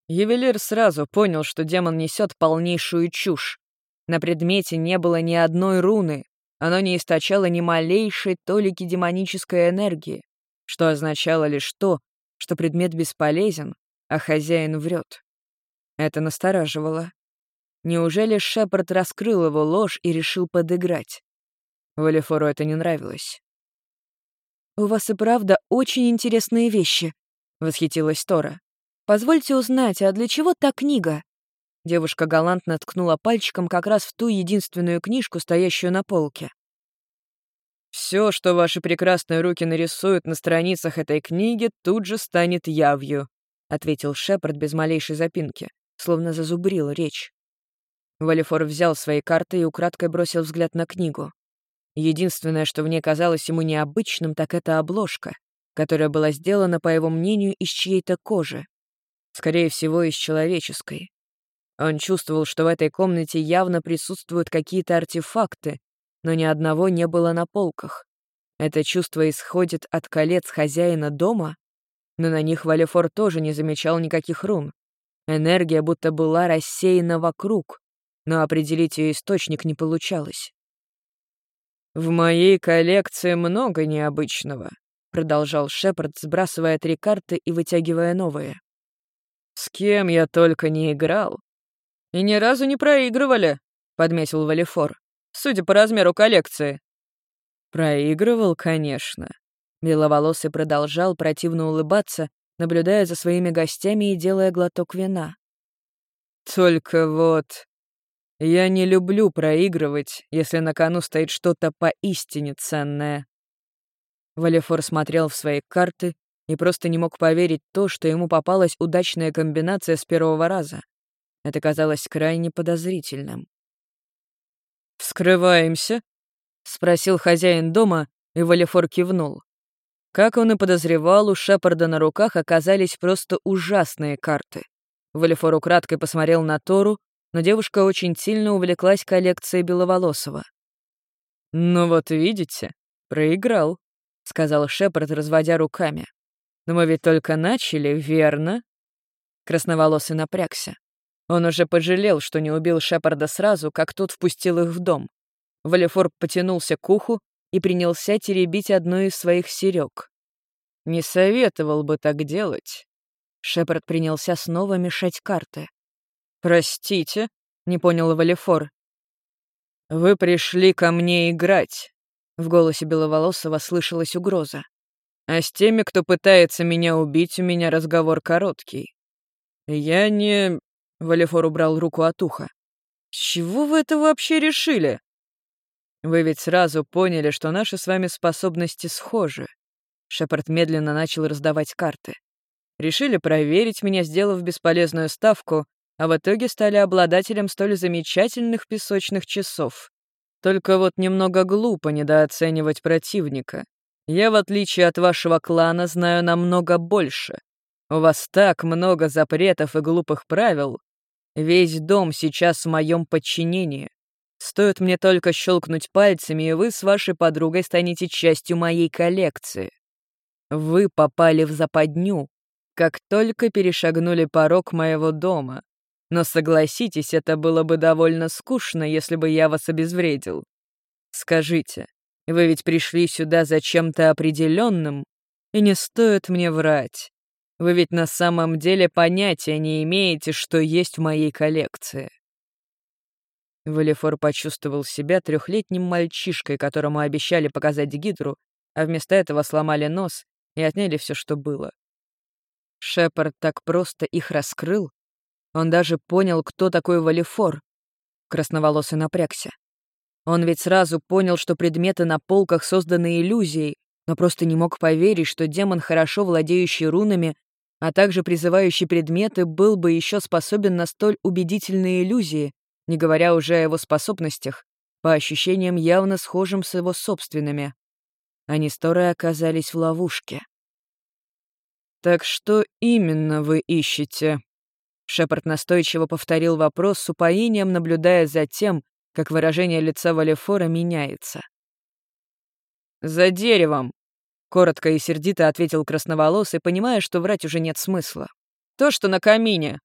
C: Ювелир сразу понял, что демон несет полнейшую чушь. На предмете не было ни одной руны, оно не источало ни малейшей толики демонической энергии, что означало лишь то, что предмет бесполезен, а хозяин врет. Это настораживало. Неужели Шепард раскрыл его ложь и решил подыграть? Валифору это не нравилось. «У вас и правда очень интересные вещи», — восхитилась Тора. «Позвольте узнать, а для чего та книга?» Девушка галантно ткнула пальчиком как раз в ту единственную книжку, стоящую на полке. «Все, что ваши прекрасные руки нарисуют на страницах этой книги, тут же станет явью», — ответил Шепард без малейшей запинки, словно зазубрил речь. Валифор взял свои карты и украдкой бросил взгляд на книгу. Единственное, что в ней казалось ему необычным, так это обложка которая была сделана, по его мнению, из чьей-то кожи. Скорее всего, из человеческой. Он чувствовал, что в этой комнате явно присутствуют какие-то артефакты, но ни одного не было на полках. Это чувство исходит от колец хозяина дома, но на них Валефор тоже не замечал никаких рун. Энергия будто была рассеяна вокруг, но определить ее источник не получалось. «В моей коллекции много необычного», продолжал Шепард, сбрасывая три карты и вытягивая новые. «С кем я только не играл. И ни разу не проигрывали», — подметил Валифор, «судя по размеру коллекции». «Проигрывал, конечно». Беловолосый продолжал противно улыбаться, наблюдая за своими гостями и делая глоток вина. «Только вот... Я не люблю проигрывать, если на кону стоит что-то поистине ценное. Валефор смотрел в свои карты и просто не мог поверить то, что ему попалась удачная комбинация с первого раза. Это казалось крайне подозрительным. «Вскрываемся?» — спросил хозяин дома, и Валефор кивнул. Как он и подозревал, у Шепарда на руках оказались просто ужасные карты. Валифор украдкой посмотрел на Тору, но девушка очень сильно увлеклась коллекцией Беловолосова. «Ну вот видите, проиграл», — сказал Шепард, разводя руками. «Но мы ведь только начали, верно?» Красноволосый напрягся. Он уже пожалел, что не убил Шепарда сразу, как тот впустил их в дом. Валифор потянулся к уху и принялся теребить одну из своих серег. «Не советовал бы так делать». Шепард принялся снова мешать карты. «Простите», — не понял Валифор. «Вы пришли ко мне играть», — в голосе Беловолосова слышалась угроза. «А с теми, кто пытается меня убить, у меня разговор короткий. Я не...» — Валифор убрал руку от уха. «С чего вы это вообще решили?» «Вы ведь сразу поняли, что наши с вами способности схожи». Шепард медленно начал раздавать карты. «Решили проверить меня, сделав бесполезную ставку, а в итоге стали обладателем столь замечательных песочных часов. Только вот немного глупо недооценивать противника. Я, в отличие от вашего клана, знаю намного больше. У вас так много запретов и глупых правил. Весь дом сейчас в моем подчинении. Стоит мне только щелкнуть пальцами, и вы с вашей подругой станете частью моей коллекции. Вы попали в западню, как только перешагнули порог моего дома. Но согласитесь, это было бы довольно скучно, если бы я вас обезвредил. Скажите, вы ведь пришли сюда за чем-то определенным, и не стоит мне врать. Вы ведь на самом деле понятия не имеете, что есть в моей коллекции. Валифор почувствовал себя трехлетним мальчишкой, которому обещали показать гидру, а вместо этого сломали нос и отняли все, что было. Шепард так просто их раскрыл, он даже понял, кто такой Валифор. Красноволосый напрягся. Он ведь сразу понял, что предметы на полках созданы иллюзией, но просто не мог поверить, что демон, хорошо владеющий рунами, а также призывающий предметы, был бы еще способен на столь убедительные иллюзии, не говоря уже о его способностях, по ощущениям явно схожим с его собственными. Они с Торой оказались в ловушке. «Так что именно вы ищете?» Шепард настойчиво повторил вопрос с упоением, наблюдая за тем, как выражение лица Валефора меняется. «За деревом!» — коротко и сердито ответил красноволосый, понимая, что врать уже нет смысла. «То, что на камине!»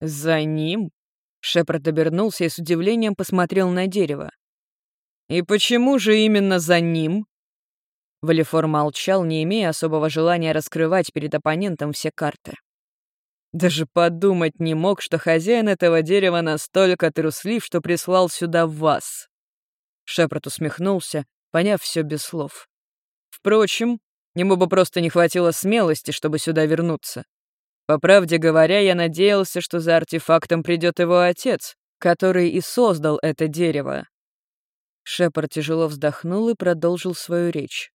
C: «За ним?» — Шепард обернулся и с удивлением посмотрел на дерево. «И почему же именно за ним?» Валифор молчал, не имея особого желания раскрывать перед оппонентом все карты. Даже подумать не мог, что хозяин этого дерева настолько труслив, что прислал сюда вас. Шепард усмехнулся, поняв все без слов. Впрочем, ему бы просто не хватило смелости, чтобы сюда вернуться. По правде говоря, я надеялся, что за артефактом придет его отец, который и создал это дерево. Шепард тяжело вздохнул и продолжил свою речь.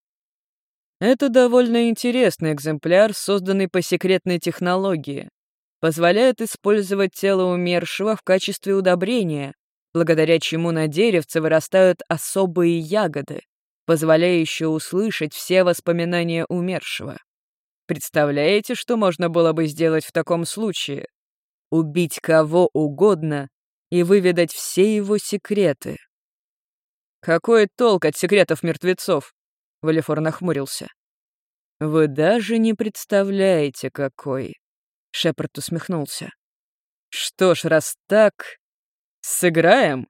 C: Это довольно интересный экземпляр, созданный по секретной технологии позволяет использовать тело умершего в качестве удобрения, благодаря чему на деревце вырастают особые ягоды, позволяющие услышать все воспоминания умершего. Представляете, что можно было бы сделать в таком случае? Убить кого угодно и выведать все его секреты. «Какой толк от секретов мертвецов?» — Валифор нахмурился. «Вы даже не представляете, какой. Шепард усмехнулся. «Что ж, раз так, сыграем?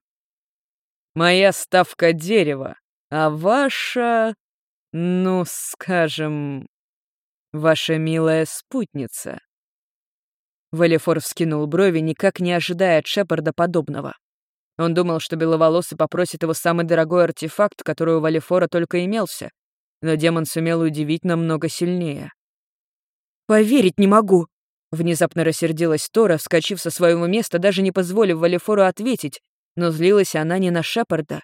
C: Моя ставка — дерево, а ваша, ну, скажем, ваша милая спутница». Валефор вскинул брови, никак не ожидая от Шепарда подобного. Он думал, что Беловолосый попросит его самый дорогой артефакт, который у Валефора только имелся, но демон сумел удивить намного сильнее. «Поверить не могу!» Внезапно рассердилась Тора, вскочив со своего места, даже не позволив Валефору ответить, но злилась она не на Шепарда.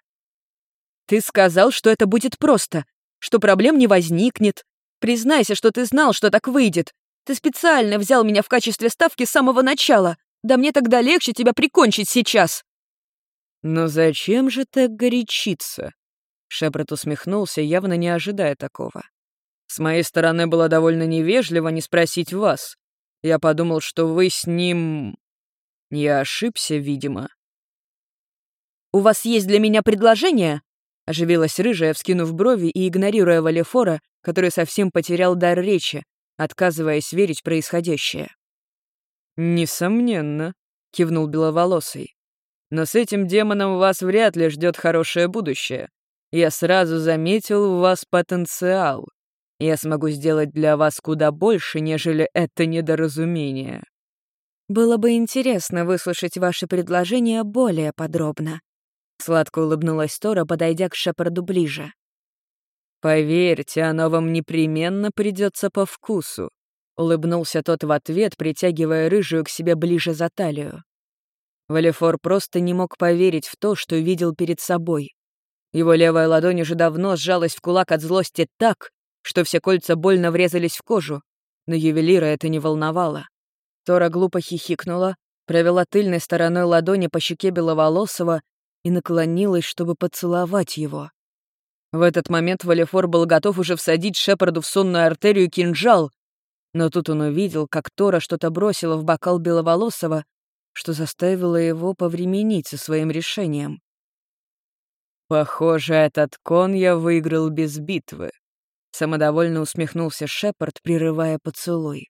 C: «Ты сказал, что это будет просто, что проблем не возникнет. Признайся, что ты знал, что так выйдет. Ты специально взял меня в качестве ставки с самого начала. Да мне тогда легче тебя прикончить сейчас». «Но зачем же так горячиться?» Шепард усмехнулся, явно не ожидая такого. «С моей стороны было довольно невежливо не спросить вас. Я подумал, что вы с ним... Я ошибся, видимо».
A: «У вас есть для меня предложение?» — оживилась рыжая, вскинув брови и игнорируя Валефора, который совсем потерял дар речи, отказываясь верить происходящее.
C: «Несомненно», — кивнул Беловолосый. «Но с этим демоном вас вряд ли ждет хорошее будущее. Я сразу заметил в вас потенциал. Я смогу сделать для вас куда больше, нежели это недоразумение».
A: «Было бы интересно выслушать ваше предложение более подробно», — сладко улыбнулась Тора, подойдя к Шепарду ближе.
C: «Поверьте, оно вам непременно придется по вкусу», — улыбнулся тот в ответ, притягивая рыжую к себе ближе за талию. Валефор просто не мог поверить в то, что видел перед собой. Его левая ладонь уже давно сжалась в кулак от злости так, что все кольца больно врезались в кожу, но ювелира это не волновало. Тора глупо хихикнула, провела тыльной стороной ладони по щеке Беловолосого и наклонилась, чтобы поцеловать его. В этот момент Валефор был готов уже всадить Шепарду в сонную артерию кинжал, но тут он увидел, как Тора что-то бросила в бокал Беловолосого, что заставило его повременить со своим решением. «Похоже, этот кон я выиграл без битвы», — самодовольно усмехнулся Шепард, прерывая поцелуй.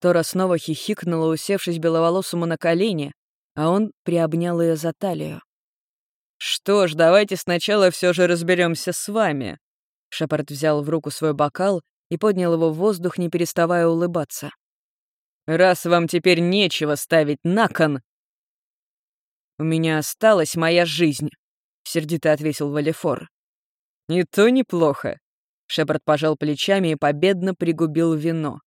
C: Тора снова хихикнула, усевшись Беловолосому на колени, а он приобнял ее за талию. «Что ж, давайте сначала все же разберемся с вами». Шепард взял в руку свой бокал и поднял его в воздух, не переставая улыбаться. «Раз вам теперь нечего ставить на кон...» «У меня осталась моя жизнь», — сердито ответил Валефор. «И то неплохо», — Шепард пожал плечами и победно пригубил вино.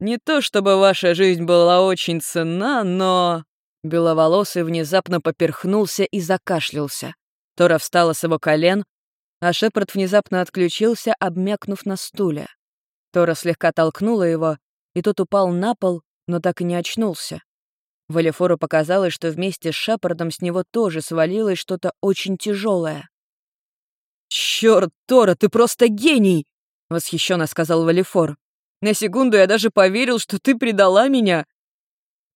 C: «Не то чтобы ваша жизнь была очень ценна, но...» Беловолосый внезапно поперхнулся и закашлялся. Тора встала с его колен, а Шепард внезапно отключился, обмякнув на стуле. Тора слегка толкнула его, и тот упал на пол, но так и не очнулся. Валефору показалось, что вместе с Шепардом с него тоже свалилось что-то очень тяжелое. «Чёрт, Тора, ты просто гений!» — восхищенно сказал Валефор. «На секунду я даже поверил, что ты предала меня,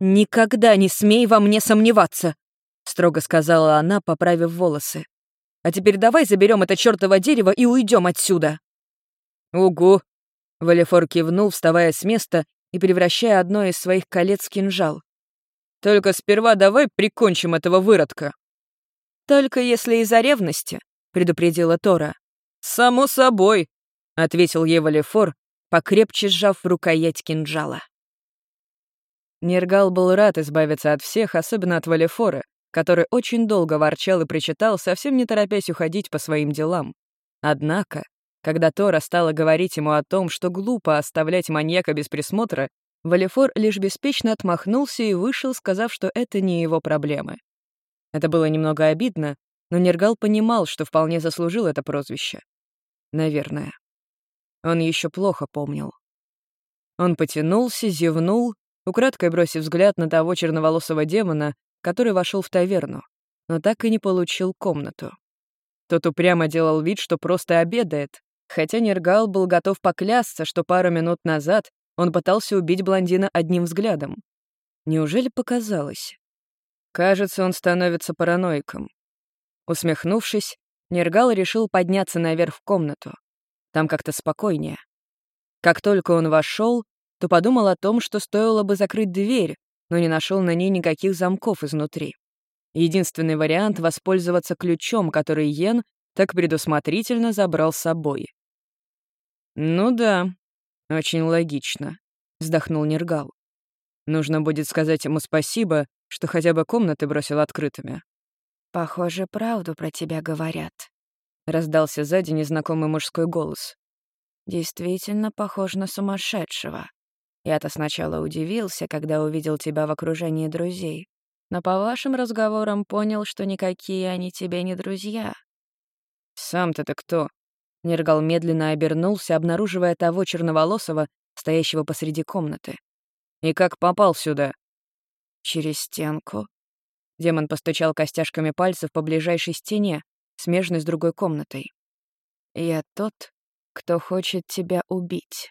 C: «Никогда не смей во мне сомневаться», — строго сказала она, поправив волосы. «А теперь давай заберем это чертово дерево и уйдем отсюда». «Угу», — Валефор кивнул, вставая с места и превращая одно из своих колец в кинжал. «Только сперва давай прикончим этого выродка». «Только если из-за ревности», — предупредила Тора. «Само собой», — ответил ей Валефор, покрепче сжав рукоять кинжала. Нергал был рад избавиться от всех, особенно от Валефора, который очень долго ворчал и причитал, совсем не торопясь уходить по своим делам. Однако, когда Тора стала говорить ему о том, что глупо оставлять маньяка без присмотра, Валефор лишь беспечно отмахнулся и вышел, сказав, что это не его проблемы. Это было немного обидно, но Нергал понимал, что вполне заслужил это прозвище. Наверное. Он еще плохо помнил. Он потянулся, зевнул украдкой бросив взгляд на того черноволосого демона, который вошел в таверну, но так и не получил комнату. Тот упрямо делал вид, что просто обедает, хотя Нергал был готов поклясться, что пару минут назад он пытался убить блондина одним взглядом. Неужели показалось? Кажется, он становится параноиком. Усмехнувшись, Нергал решил подняться наверх в комнату. Там как-то спокойнее. Как только он вошел, то подумал о том, что стоило бы закрыть дверь, но не нашел на ней никаких замков изнутри. Единственный вариант — воспользоваться ключом, который Йен так предусмотрительно забрал с собой. «Ну да, очень логично», — вздохнул Нергал. «Нужно будет сказать ему спасибо, что хотя бы комнаты бросил открытыми».
A: «Похоже, правду про тебя говорят», —
C: раздался сзади незнакомый мужской голос.
A: «Действительно похож на сумасшедшего. Я-то сначала удивился, когда увидел тебя в окружении друзей, но по вашим разговорам понял, что никакие они тебе не друзья.
C: «Сам-то ты кто?» Нергал медленно обернулся, обнаруживая того черноволосого, стоящего посреди комнаты. «И как попал сюда?»
A: «Через стенку».
C: Демон постучал костяшками пальцев по ближайшей стене, смежной с другой комнатой.
A: «Я тот, кто хочет тебя убить».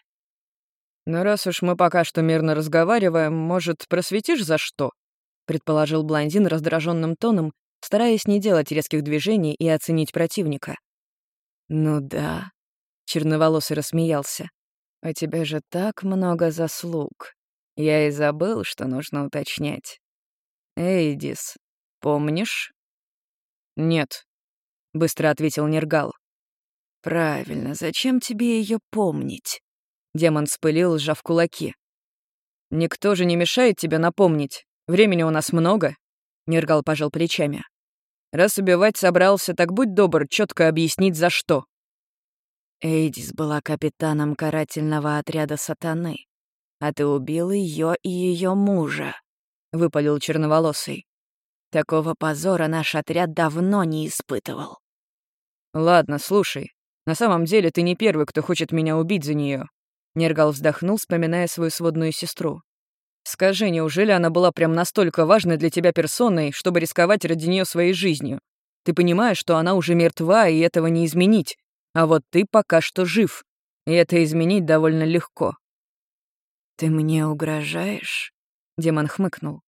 C: «Ну раз уж мы пока что мирно разговариваем, может, просветишь за что?» — предположил блондин раздраженным тоном, стараясь не делать резких движений и оценить противника.
B: «Ну да», — черноволосый рассмеялся. «У тебя же так много заслуг. Я и забыл, что нужно уточнять. Эйдис, помнишь?»
C: «Нет», — быстро ответил Нергал.
B: «Правильно, зачем тебе ее помнить?»
C: Демон спылил, сжав кулаки. «Никто же не мешает тебе напомнить. Времени у нас много», — Нергал пожал плечами. «Раз убивать собрался, так будь добр четко объяснить, за что».
B: Эйдис была капитаном карательного отряда сатаны, а ты убил ее и ее мужа, — выпалил черноволосый. Такого позора наш отряд давно не испытывал.
C: «Ладно, слушай. На самом деле ты не первый, кто хочет меня убить за нее. Нергал вздохнул, вспоминая свою сводную сестру. «Скажи, неужели она была прям настолько важной для тебя персоной, чтобы рисковать ради нее своей жизнью? Ты понимаешь, что она уже мертва, и этого не изменить. А вот ты пока что жив. И это изменить довольно легко».
B: «Ты мне угрожаешь?» — демон хмыкнул.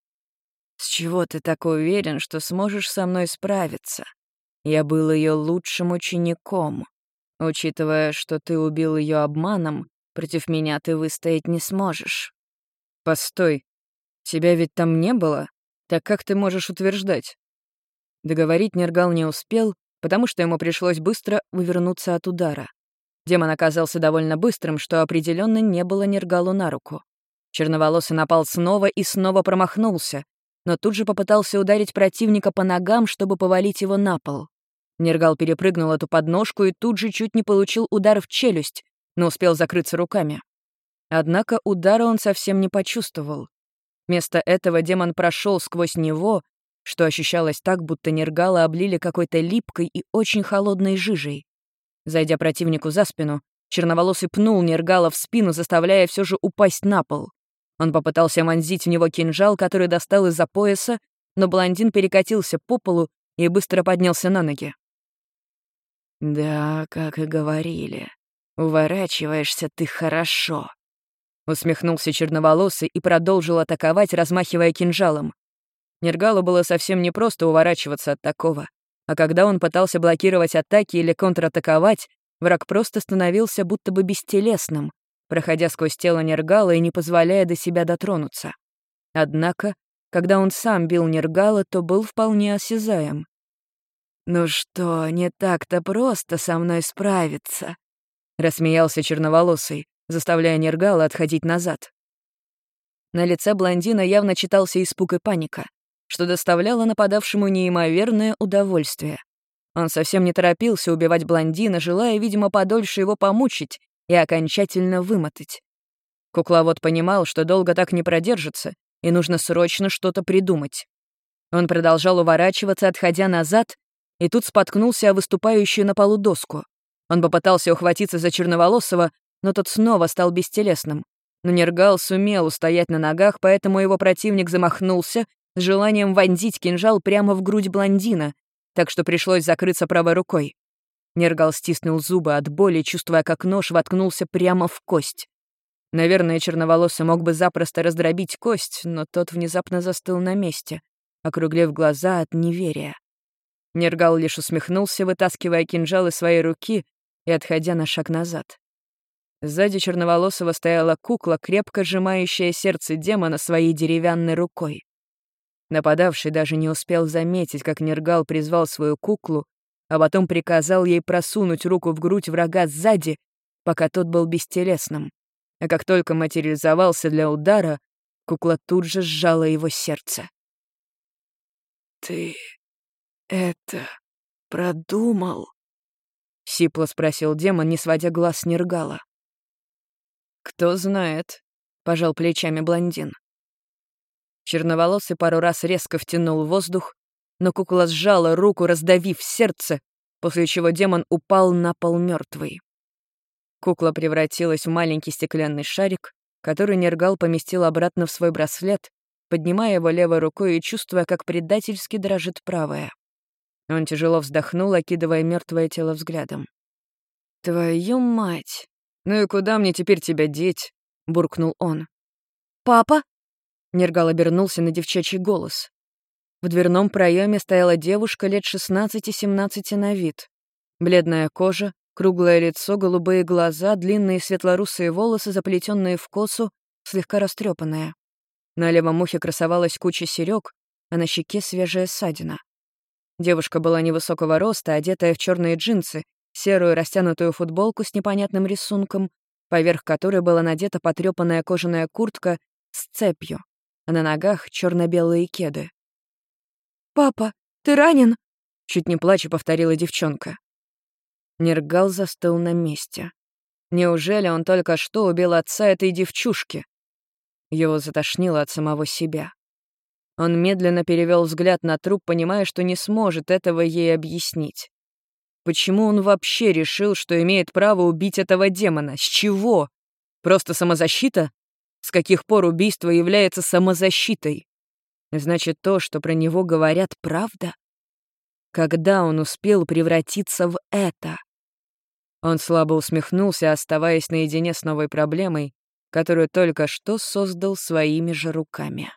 B: «С чего ты так уверен, что сможешь со мной справиться? Я был ее лучшим учеником. Учитывая, что ты убил ее обманом, Против меня ты выстоять не сможешь».
C: «Постой. Тебя ведь там не было? Так как ты можешь утверждать?» Договорить Нергал не успел, потому что ему пришлось быстро вывернуться от удара. Демон оказался довольно быстрым, что определенно не было Нергалу на руку. Черноволосый напал снова и снова промахнулся, но тут же попытался ударить противника по ногам, чтобы повалить его на пол. Нергал перепрыгнул эту подножку и тут же чуть не получил удар в челюсть, но успел закрыться руками. Однако удара он совсем не почувствовал. Вместо этого демон прошел сквозь него, что ощущалось так, будто нергала облили какой-то липкой и очень холодной жижей. Зайдя противнику за спину, черноволосый пнул нергала в спину, заставляя все же упасть на пол. Он попытался вонзить в него кинжал, который достал из-за пояса, но блондин перекатился по полу и быстро поднялся на ноги.
B: «Да, как и говорили», «Уворачиваешься ты хорошо», — усмехнулся черноволосый и продолжил атаковать, размахивая кинжалом.
C: Нергалу было совсем непросто уворачиваться от такого, а когда он пытался блокировать атаки или контратаковать, враг просто становился будто бы бестелесным, проходя сквозь тело Нергала и не позволяя до себя дотронуться. Однако, когда он сам бил Нергала, то был вполне осязаем.
B: «Ну что, не так-то просто со мной справиться?»
C: — рассмеялся черноволосый, заставляя Нергала отходить назад. На лице блондина явно читался испуг и паника, что доставляло нападавшему неимоверное удовольствие. Он совсем не торопился убивать блондина, желая, видимо, подольше его помучить и окончательно вымотать. Кукловод понимал, что долго так не продержится, и нужно срочно что-то придумать. Он продолжал уворачиваться, отходя назад, и тут споткнулся о выступающую на полу доску. Он попытался ухватиться за Черноволосого, но тот снова стал бестелесным. Но Нергал сумел устоять на ногах, поэтому его противник замахнулся с желанием вонзить кинжал прямо в грудь блондина, так что пришлось закрыться правой рукой. Нергал стиснул зубы от боли, чувствуя, как нож воткнулся прямо в кость. Наверное, черноволосый мог бы запросто раздробить кость, но тот внезапно застыл на месте, округлив глаза от неверия. Нергал лишь усмехнулся, вытаскивая кинжал из своей руки и отходя на шаг назад. Сзади черноволосого стояла кукла, крепко сжимающая сердце демона своей деревянной рукой. Нападавший даже не успел заметить, как Нергал призвал свою куклу, а потом приказал ей просунуть руку в грудь врага сзади, пока тот был бестелесным. А как только материализовался для удара, кукла тут же сжала его сердце.
B: «Ты это продумал?»
C: — сипло спросил демон, не сводя глаз с Нергала.
B: «Кто знает», — пожал плечами блондин.
C: Черноволосый пару раз резко втянул воздух, но кукла сжала руку, раздавив сердце, после чего демон упал на пол мертвый. Кукла превратилась в маленький стеклянный шарик, который Нергал поместил обратно в свой браслет, поднимая его левой рукой и чувствуя, как предательски дрожит правая. Он тяжело вздохнул, окидывая мертвое тело взглядом.
B: «Твою мать!
C: Ну и куда мне теперь тебя деть?»
A: — буркнул он.
C: «Папа?»
A: Нергал обернулся на девчачий голос. В дверном проеме стояла девушка лет 16-17 на вид. Бледная кожа, круглое лицо, голубые глаза, длинные светлорусые волосы, заплетенные в косу, слегка растрепанная. На левом ухе красовалась куча серёг, а на щеке свежая ссадина. Девушка была невысокого роста, одетая в черные джинсы, серую растянутую футболку с непонятным рисунком, поверх которой была надета потрёпанная кожаная куртка с цепью, а на ногах черно белые кеды.
C: «Папа, ты ранен?»
A: — чуть не плача повторила девчонка. Нергал застыл на месте. Неужели он только что убил отца этой девчушки? Его затошнило от самого себя. Он медленно перевел взгляд на труп, понимая, что не сможет этого ей объяснить. Почему он вообще решил, что имеет право убить этого демона? С чего? Просто самозащита? С каких пор убийство является самозащитой? Значит, то, что про него говорят, правда? Когда он успел превратиться в это? Он слабо усмехнулся, оставаясь наедине с новой проблемой, которую только что создал своими же руками.